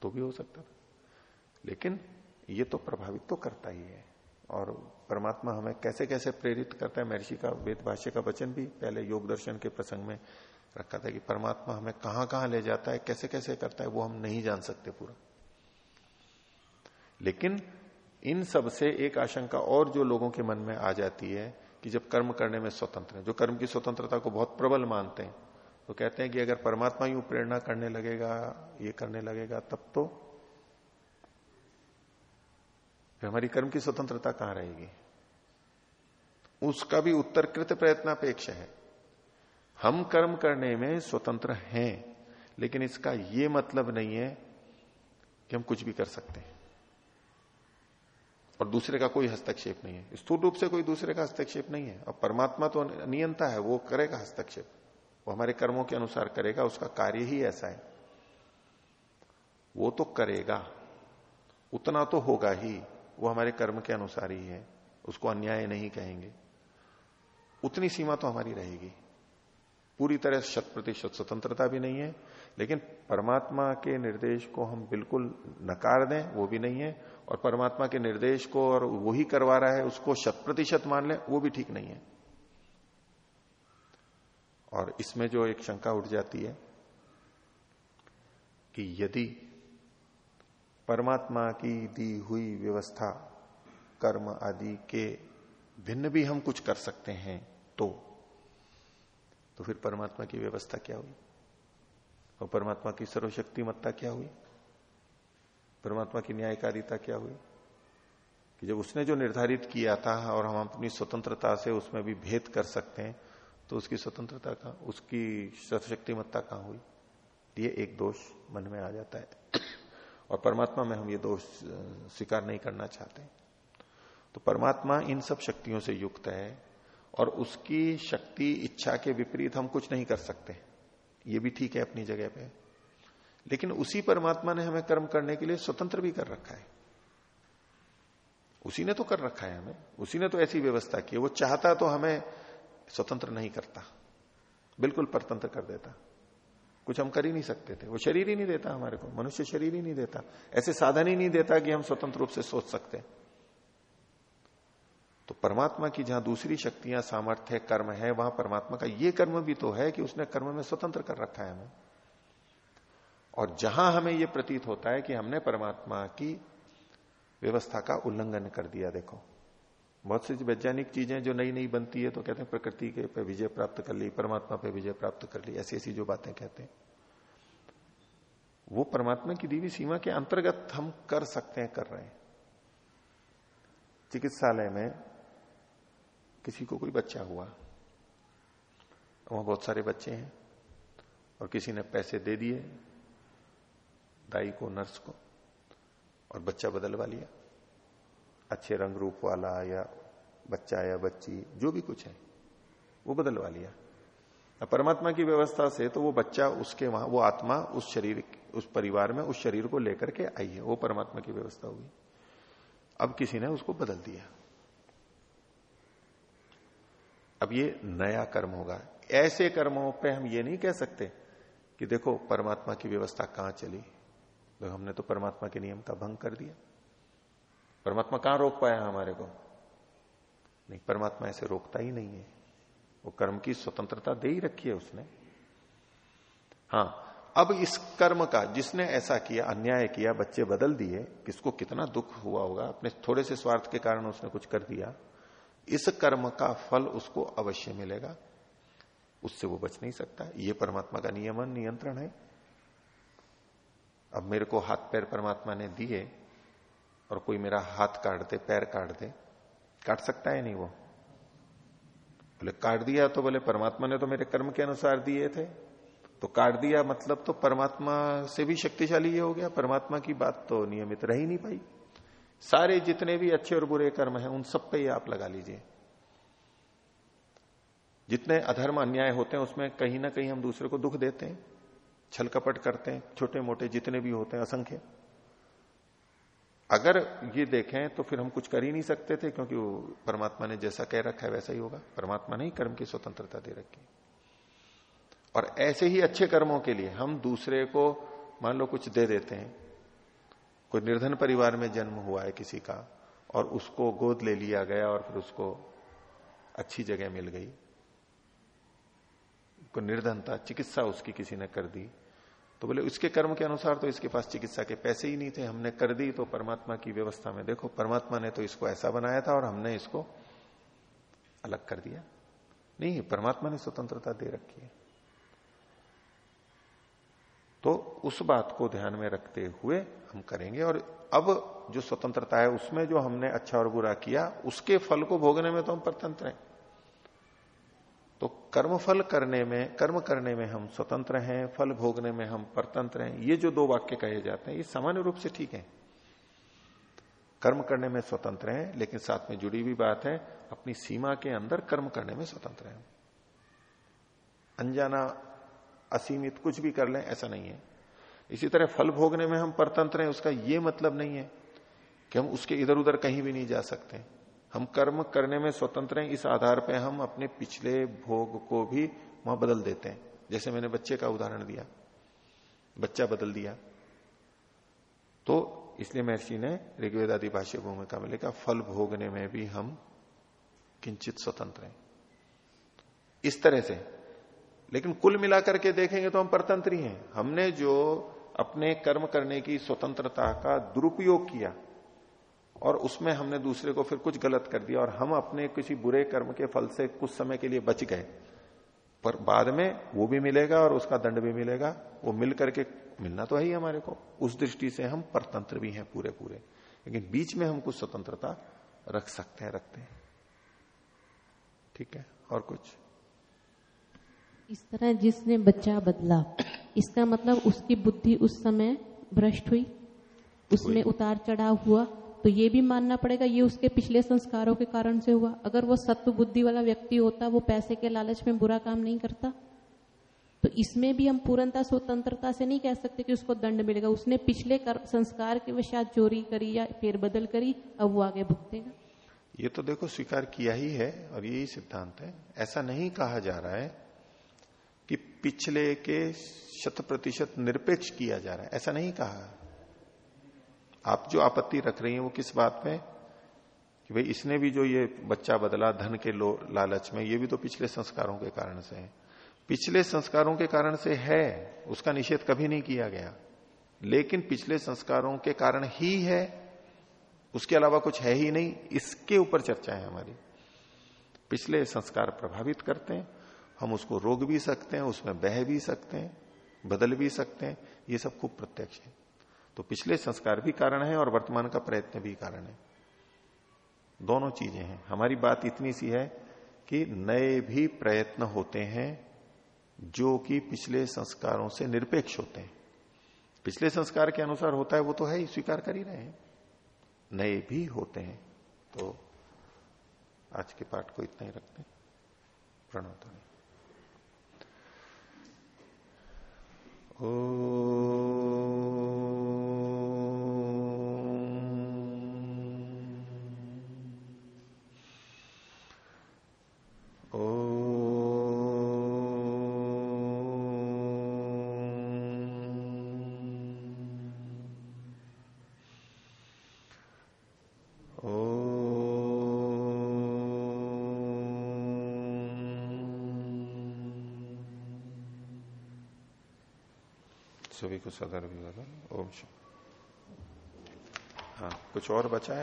तो भी हो सकता था। लेकिन ये तो प्रभावित तो करता ही है। और परमात्मा हमें कैसे कैसे प्रेरित करता है, महर्षि का वेद भाष्य का वचन भी पहले योग दर्शन के प्रसंग में रखा था कि परमात्मा हमें कहाँ कहाँ ले जाता है, कैसे कैसे करता है, वो हम नहीं जान सकते पूरा। लेकिन इन सबसे एक आशंका और जो लोगों के मन में आ जाती है कि जब कर्म करने में स्वतंत्र है, जो कर्म की स्वतंत्रता को बहुत प्रबल मानते हैं तो कहते हैं कि अगर परमात्मा यूँ प्रेरणा करने लगेगा, ये करने लगेगा, तब तो फिर हमारी कर्म की स्वतंत्रता कहाँ रहेगी? उसका भी उत्तर कृत प्रयत्नापेक्ष है। हम कर्म करने में स्वतंत्र हैं, लेकिन इसका यह मतलब नहीं है कि हम कुछ भी कर सकते हैं। और दूसरे का कोई हस्तक्षेप नहीं है। स्थूल रूप से कोई दूसरे का हस्तक्षेप नहीं है। और परमात्मा तो नियंता है, वो करेगा हस्तक्षेप। वो हमारे कर्मों के अनुसार करेगा, उसका कार्य ही ऐसा है। वो तो करेगा, उतना तो होगा ही। वो हमारे कर्म के अनुसार ही है। उसको अन्याय नहीं कहेंगे। उतनी सीमा तो हमारी रहेगी। पूरी तरह शत प्रतिशत स्वतंत्रता भी नहीं है, लेकिन परमात्मा के निर्देश को हम बिल्कुल नकार दें, वो भी नहीं है, और परमात्मा के निर्देश को और वही करवा रहा है, उसको शत प्रतिशत मान लें, वो भी ठीक नहीं है। और इसमें जो एक शंका उठ जाती है कि यदि परमात्मा की दी हुई व्यवस्था, कर्म आदि के भिन्न भी हम कुछ कर सकते हैं तो तो फिर परमात्मा की व्यवस्था क्या हुई? और परमात्मा की सर्वशक्तिमत्ता क्या हुई? परमात्मा की न्यायकारिता क्या हुई? कि जब उसने जो निर्धारित किया था और हम अपनी स्वतंत्रता से उसमें भी भेद कर सकते हैं तो उसकी स्वतंत्रता का उसकी सर्वशक्तिमत्ता कहाँ हुई? ये एक दोष मन में आ जाता है। और परमात्मा में हम ये दोष स्वीकार नहीं करना चाहते। तो परमात्मा इन सब शक्तियों से युक्त है और उसकी शक्ति, इच्छा के विपरीत हम कुछ नहीं कर सकते। ये भी ठीक है अपनी जगह पे। लेकिन उसी परमात्मा ने हमें कर्म करने के लिए स्वतंत्र भी कर रखा है। उसी ने तो कर रखा है हमें। उसी ने तो ऐसी व्यवस्था की वो चाहता तो हमें स्वतंत्र नहीं करता। बिल्कुल परतंत्र कर देता। कुछ हम कर ही नहीं सकते थे। वो शरीर ही नहीं देता हमारे को। मनुष्य शरीर ही नहीं देता। ऐसे साधन ही नहीं देता कि हम स्वतंत्र रूप से सोच सकते तो परमात्मा की जहाँ दूसरी शक्तियाँ, सामर्थ्य, कर्म है, वहाँ परमात्मा का ये कर्म भी तो है कि उसने कर्म में स्वतंत्र कर रखा है हमें। और जहाँ हमें यह प्रतीत होता है कि हमने परमात्मा की व्यवस्था का उल्लंघन कर दिया, देखो। बहुत सी वैज्ञानिक चीज़ें जो नई नई बनती है तो कहते हैं प्रकृति के पे विजय प्राप्त कर ली, परमात्मा पे विजय प्राप्त कर ली, ऐसी ऐसी जो बातें कहते हैं। वो परमात्मा की दीवी सीमा के अंतर्गत हम कर सकते हैं, कर रहे हैं। चिकित्सालय में किसी को कोई बच्चा हुआ, वहाँ बहुत सारे बच्चे हैं, और किसी ने पैसे दे दिए, दाई को, नर्स को, और बच्चा बदलवा लिया। अच्छे रंग रूप वाला या बच्चा या बच्ची, जो भी कुछ है, वो बदलवा लिया। परमात्मा की व्यवस्था से तो वो बच्चा उसके वहाँ, वो आत्मा उस शरीर, उस परिवार में उस शरीर को लेकर के आई है, वो परमात्मा की व्यवस्था होगी अब किसी ने उसको बदल दिया। अब ये नया कर्म होगा। ऐसे कर्मों पे हम ये नहीं कह सकते कि देखो, परमात्मा की व्यवस्था कहाँ चली? तो हमने तो परमात्मा के नियम का भंग कर दिया। परमात्मा कहाँ रोक पाया हमारे को? नहीं, परमात्मा ऐसे रोकता ही नहीं है। वो कर्म की स्वतंत्रता दे ही रखी है उसने। हाँ अब इस कर्म का जिसने ऐसा किया, अन्याय किया, बच्चे बदल दिए किसको कितना दुख हुआ होगा? अपने थोड़े से स्वार्थ के कारण उसने कुछ कर दिया। इस कर्म का फल उसको अवश्य मिलेगा। उससे वो बच नहीं सकता। ये परमात्मा का नियमन, नियंत्रण है। अब मेरे को हाथ पैर परमात्मा ने दिए और कोई मेरा हाथ काट दे, पैर काट दे, काट सकता है नहीं वो? बोले, काट दिया तो बोले, परमात्मा ने तो मेरे कर्म के अनुसार दिए थे। तो काट दिया मतलब तो परमात्मा से भी शक्तिशाली ये हो गया, परमात्मा की बात तो नियमित रह ही नहीं पाई। सारे जितने भी अच्छे और बुरे कर्म हैं, उन सब पे ही आप लगा लीजिए। जितने अधर्म अन्याय होते हैं, उसमें कहीं ना कहीं हम दूसरे को दुख देते हैं छल कपट करते हैं छोटे मोटे जितने भी होते हैं, असंख्य। अगर ये देखें तो फिर हम कुछ कर ही नहीं सकते थे, क्योंकि वो परमात्मा ने जैसा कह रखा है वैसा ही होगा। परमात्मा ने ही कर्म की स्वतंत्रता दे रखी और ऐसे ही अच्छे कर्मों के लिए हम दूसरे को, मान लो कुछ दे देते हैं। कोई निर्धन परिवार में जन्म हुआ है किसी का, और उसको गोद ले लिया गया और फिर उसको अच्छी जगह मिल गई। को निर्धनता, चिकित्सा उसकी किसी ने कर दी। तो बोले, उसके कर्म के अनुसार तो इसके पास चिकित्सा के पैसे ही नहीं थे, हमने कर दी तो परमात्मा की व्यवस्था में देखो, परमात्मा ने तो इसको ऐसा बनाया था और हमने इसको अलग कर दिया। नहीं, परमात्मा ने स्वतंत्रता दे रखी है। तो उस बात को ध्यान में रखते हुए हम करेंगे और अब जो स्वतंत्रता है, उसमें जो हमने अच्छा और बुरा किया, उसके फल को भोगने में तो हम परतंत्र हैं। तो कर्म फल करने में, कर्म करने में हम स्वतंत्र हैं, फल भोगने में हम परतंत्र हैं, ये जो दो वाक्य कहे जाते हैं, ये सामान्य रूप से ठीक है। कर्म करने में स्वतंत्र हैं, लेकिन साथ में जुड़ी हुई बात है, अपनी सीमा के अंदर कर्म करने में स्वतंत्र है। अनजाना, असीमित कुछ भी कर लें, ऐसा नहीं है। इसी तरह फल भोगने में हम परतंत्र हैं, उसका यह मतलब नहीं है कि हम उसके इधर उधर कहीं भी नहीं जा सकते। हम कर्म करने में स्वतंत्र हैं, इस आधार पर हम अपने पिछले भोग को भी वहाँ बदल देते हैं। जैसे मैंने बच्चे का उदाहरण दिया, बच्चा बदल दिया तो इसलिए महर्षि ने ऋग्वेद आदि भाष्य भूमिका में लिखा, फल भोगने में भी हम किंचित स्वतंत्र हैं। इस तरह से। लेकिन कुल मिलाकर के देखेंगे तो हम परतंत्र हैं। हमने जो अपने कर्म करने की स्वतंत्रता का दुरुपयोग किया और उसमें हमने दूसरे को फिर कुछ गलत कर दिया और हम अपने किसी बुरे कर्म के फल से कुछ समय के लिए बच गए। पर बाद में वो भी मिलेगा और उसका दंड भी मिलेगा। वो मिल करके मिलना तो है ही हमारे को। उस दृष्टि से हम परतंत्र भी हैं पूरे पूरे लेकिन बीच में हम कुछ स्वतंत्रता रख सकते हैं रखते हैं। ठीक है? और कुछ? इस तरह जिसने बच्चा बदला इसका मतलब उसकी बुद्धि उस समय भ्रष्ट हुई। उसमें उतार चढ़ाव हुआ। तो ये भी मानना पड़ेगा ये उसके पिछले संस्कारों के कारण से हुआ। अगर वो सत्व बुद्धि वाला व्यक्ति होता वो पैसे के लालच में बुरा काम नहीं करता तो इसमें भी हम पूर्णता स्वतंत्रता से नहीं कह सकते कि उसको दंड मिलेगा। उसने पिछले कर, संस्कार के वशात चोरी करी या फेरबदल करी अब वो आगे भुगतेगा। ये तो देखो स्वीकार किया ही है और यही सिद्धांत है। ऐसा नहीं कहा जा रहा है कि पिछले के शत प्रतिशत निरपेक्ष किया जा रहा है। ऐसा नहीं कहा। आप जो आपत्ति रख रही हैं वो किस बात में कि भाई इसने भी जो ये बच्चा बदला धन के लालच में, ये भी तो पिछले संस्कारों के कारण से है। पिछले संस्कारों के कारण से है, उसका निषेध कभी नहीं किया गया। लेकिन पिछले संस्कारों के कारण ही है, उसके अलावा कुछ है ही नहीं, इसके ऊपर चर्चा है हमारी। पिछले संस्कार प्रभावित करते हैं, हम उसको रोक भी सकते हैं, उसमें बह भी सकते हैं, बदल भी सकते हैं, ये सब खूब प्रत्यक्ष है। तो पिछले संस्कार भी कारण है और वर्तमान का प्रयत्न भी कारण है। दोनों चीज़ें हैं। हमारी बात इतनी सी है कि नए भी प्रयत्न होते हैं जो कि पिछले संस्कारों से निरपेक्ष होते हैं। पिछले संस्कार के अनुसार होता है, वो तो है ही, स्वीकार कर ही रहे हैं। नए भी होते हैं। तो आज के पाठ को इतना ही रखते प्रणव ओ सभी को सदर भी होगा ओम हाँ कुछ और बचा है?